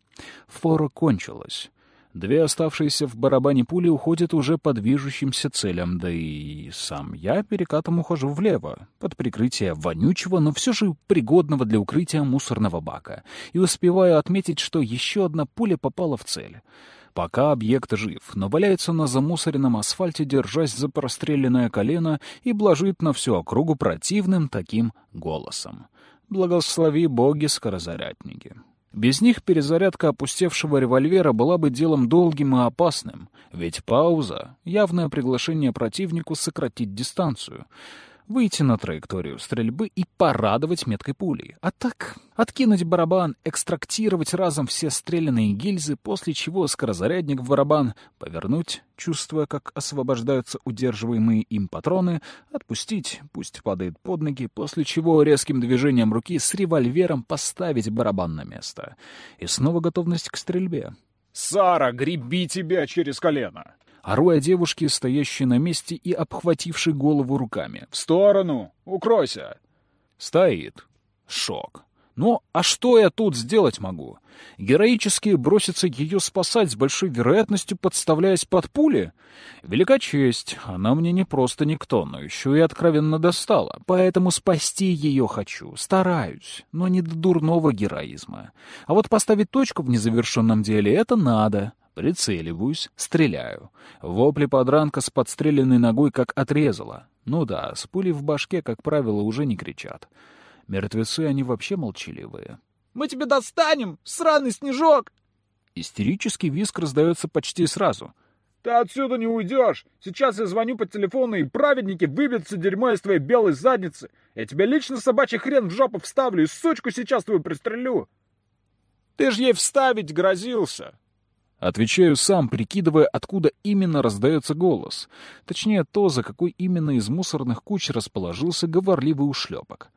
Фора кончилась. Две оставшиеся в барабане пули уходят уже по движущимся целям, да и сам я перекатом ухожу влево, под прикрытие вонючего, но все же пригодного для укрытия мусорного бака, и успеваю отметить, что еще одна пуля попала в цель. Пока объект жив, но валяется на замусоренном асфальте, держась за простреленное колено и блажит на всю округу противным таким голосом. Благослови боги скорозарядники. Без них перезарядка опустевшего револьвера была бы делом долгим и опасным, ведь пауза — явное приглашение противнику сократить дистанцию — выйти на траекторию стрельбы и порадовать меткой пулей. А так, откинуть барабан, экстрактировать разом все стрелянные гильзы, после чего скорозарядник в барабан повернуть, чувствуя, как освобождаются удерживаемые им патроны, отпустить, пусть падает под ноги, после чего резким движением руки с револьвером поставить барабан на место. И снова готовность к стрельбе. «Сара, греби тебя через колено!» Ору о девушке, стоящей на месте и обхватившей голову руками. «В сторону! Укройся!» Стоит. Шок. Ну, а что я тут сделать могу? Героически броситься ее спасать с большой вероятностью, подставляясь под пули? Велика честь. Она мне не просто никто, но еще и откровенно достала. Поэтому спасти ее хочу. Стараюсь. Но не до дурного героизма. А вот поставить точку в незавершенном деле — это надо. Прицеливаюсь, стреляю. Вопли подранка с подстреленной ногой как отрезало. Ну да, с пулей в башке, как правило, уже не кричат. Мертвецы, они вообще молчаливые. «Мы тебя достанем, сраный снежок!» Истерический виск раздается почти сразу. «Ты отсюда не уйдешь! Сейчас я звоню по телефону, и праведники выбьются дерьмо из твоей белой задницы! Я тебе лично собачий хрен в жопу вставлю и сучку сейчас твою пристрелю!» «Ты ж ей вставить грозился!» Отвечаю сам, прикидывая, откуда именно раздается голос. Точнее, то, за какой именно из мусорных куч расположился говорливый ушлепок.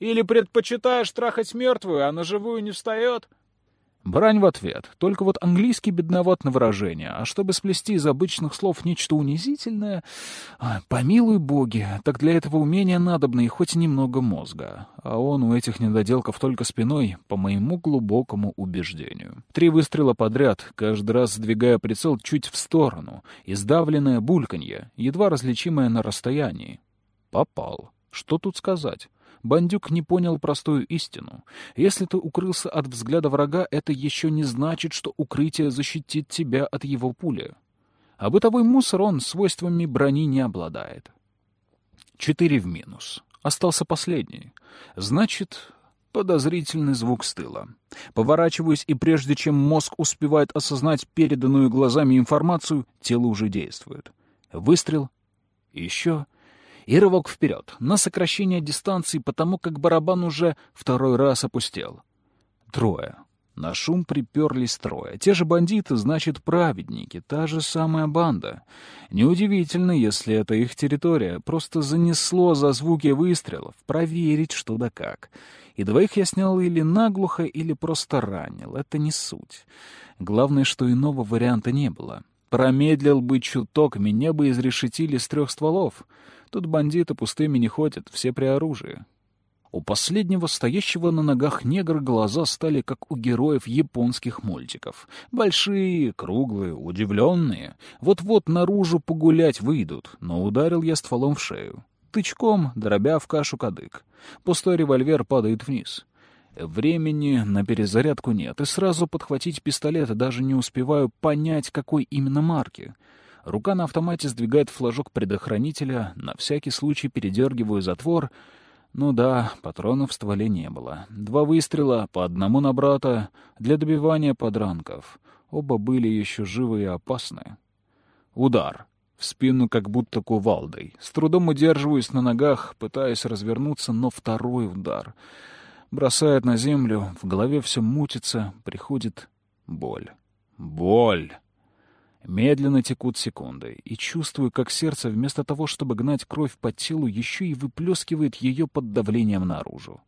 «Или предпочитаешь трахать мертвую, а на живую не встает?» Брань в ответ. Только вот английский бедноват на выражение. А чтобы сплести из обычных слов нечто унизительное... А, помилуй боги, так для этого умения надобно и хоть немного мозга. А он у этих недоделков только спиной, по моему глубокому убеждению. Три выстрела подряд, каждый раз сдвигая прицел чуть в сторону. Издавленное бульканье, едва различимое на расстоянии. Попал. Что тут сказать? Бандюк не понял простую истину. Если ты укрылся от взгляда врага, это еще не значит, что укрытие защитит тебя от его пули. А бытовой мусор он свойствами брони не обладает. Четыре в минус. Остался последний. Значит, подозрительный звук с тыла. Поворачиваюсь, и прежде чем мозг успевает осознать переданную глазами информацию, тело уже действует. Выстрел. Еще и рывок вперед, на сокращение дистанции, потому как барабан уже второй раз опустел. Трое. На шум приперлись трое. Те же бандиты, значит, праведники, та же самая банда. Неудивительно, если это их территория. Просто занесло за звуки выстрелов. Проверить, что да как. И двоих я снял или наглухо, или просто ранил. Это не суть. Главное, что иного варианта не было. Промедлил бы чуток, меня бы изрешетили с трех стволов. Тут бандиты пустыми не ходят, все при оружии. У последнего стоящего на ногах негра глаза стали как у героев японских мультиков. Большие, круглые, удивленные. Вот-вот наружу погулять выйдут, но ударил я стволом в шею. Тычком, дробя в кашу кадык. Пустой револьвер падает вниз. Времени на перезарядку нет, и сразу подхватить пистолет даже не успеваю понять, какой именно марки — Рука на автомате сдвигает флажок предохранителя, на всякий случай передергиваю затвор. Ну да, патронов в стволе не было. Два выстрела, по одному на брата, для добивания подранков. Оба были еще живы и опасны. Удар. В спину как будто кувалдой. С трудом удерживаюсь на ногах, пытаясь развернуться, но второй удар. Бросает на землю, в голове все мутится, приходит боль. Боль! Медленно текут секунды, и чувствую, как сердце вместо того, чтобы гнать кровь по телу, еще и выплескивает ее под давлением наружу.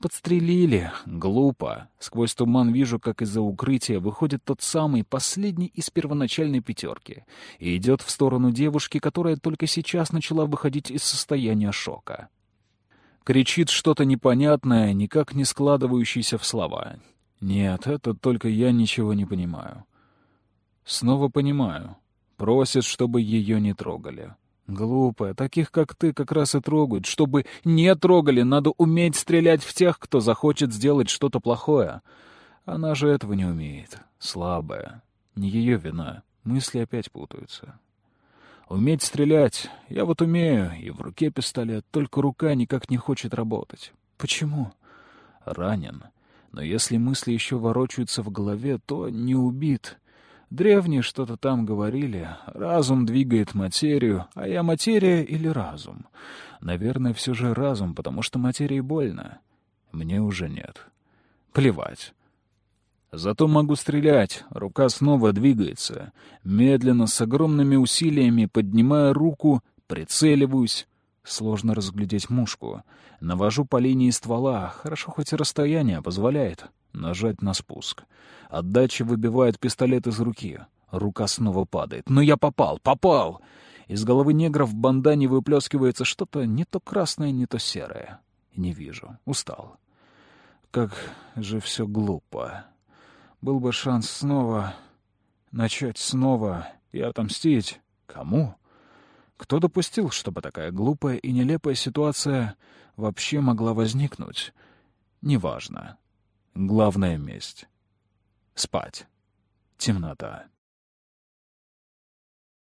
Подстрелили. Глупо. Сквозь туман вижу, как из-за укрытия выходит тот самый последний из первоначальной пятерки и идет в сторону девушки, которая только сейчас начала выходить из состояния шока. Кричит что-то непонятное, никак не складывающееся в слова. Нет, это только я ничего не понимаю. Снова понимаю. Просит, чтобы ее не трогали. Глупая, таких как ты как раз и трогают. Чтобы не трогали, надо уметь стрелять в тех, кто захочет сделать что-то плохое. Она же этого не умеет. Слабая. Не ее вина. Мысли опять путаются. Уметь стрелять. Я вот умею, и в руке пистолет, только рука никак не хочет работать. Почему? Ранен. Но если мысли еще ворочаются в голове, то не убит. Древние что-то там говорили. Разум двигает материю, а я материя или разум? Наверное, все же разум, потому что материи больно. Мне уже нет. Плевать. Зато могу стрелять. Рука снова двигается. Медленно, с огромными усилиями, поднимая руку, прицеливаюсь. Сложно разглядеть мушку. Навожу по линии ствола. Хорошо, хоть расстояние позволяет. Нажать на спуск. Отдача выбивает пистолет из руки. Рука снова падает. Но я попал! Попал! Из головы негра в бандане выплескивается что-то не то красное, не то серое. Не вижу. Устал. Как же все глупо. Был бы шанс снова... Начать снова и отомстить. Кому? Кто допустил, чтобы такая глупая и нелепая ситуация вообще могла возникнуть? Неважно. Главная месть. Спать. Темнота.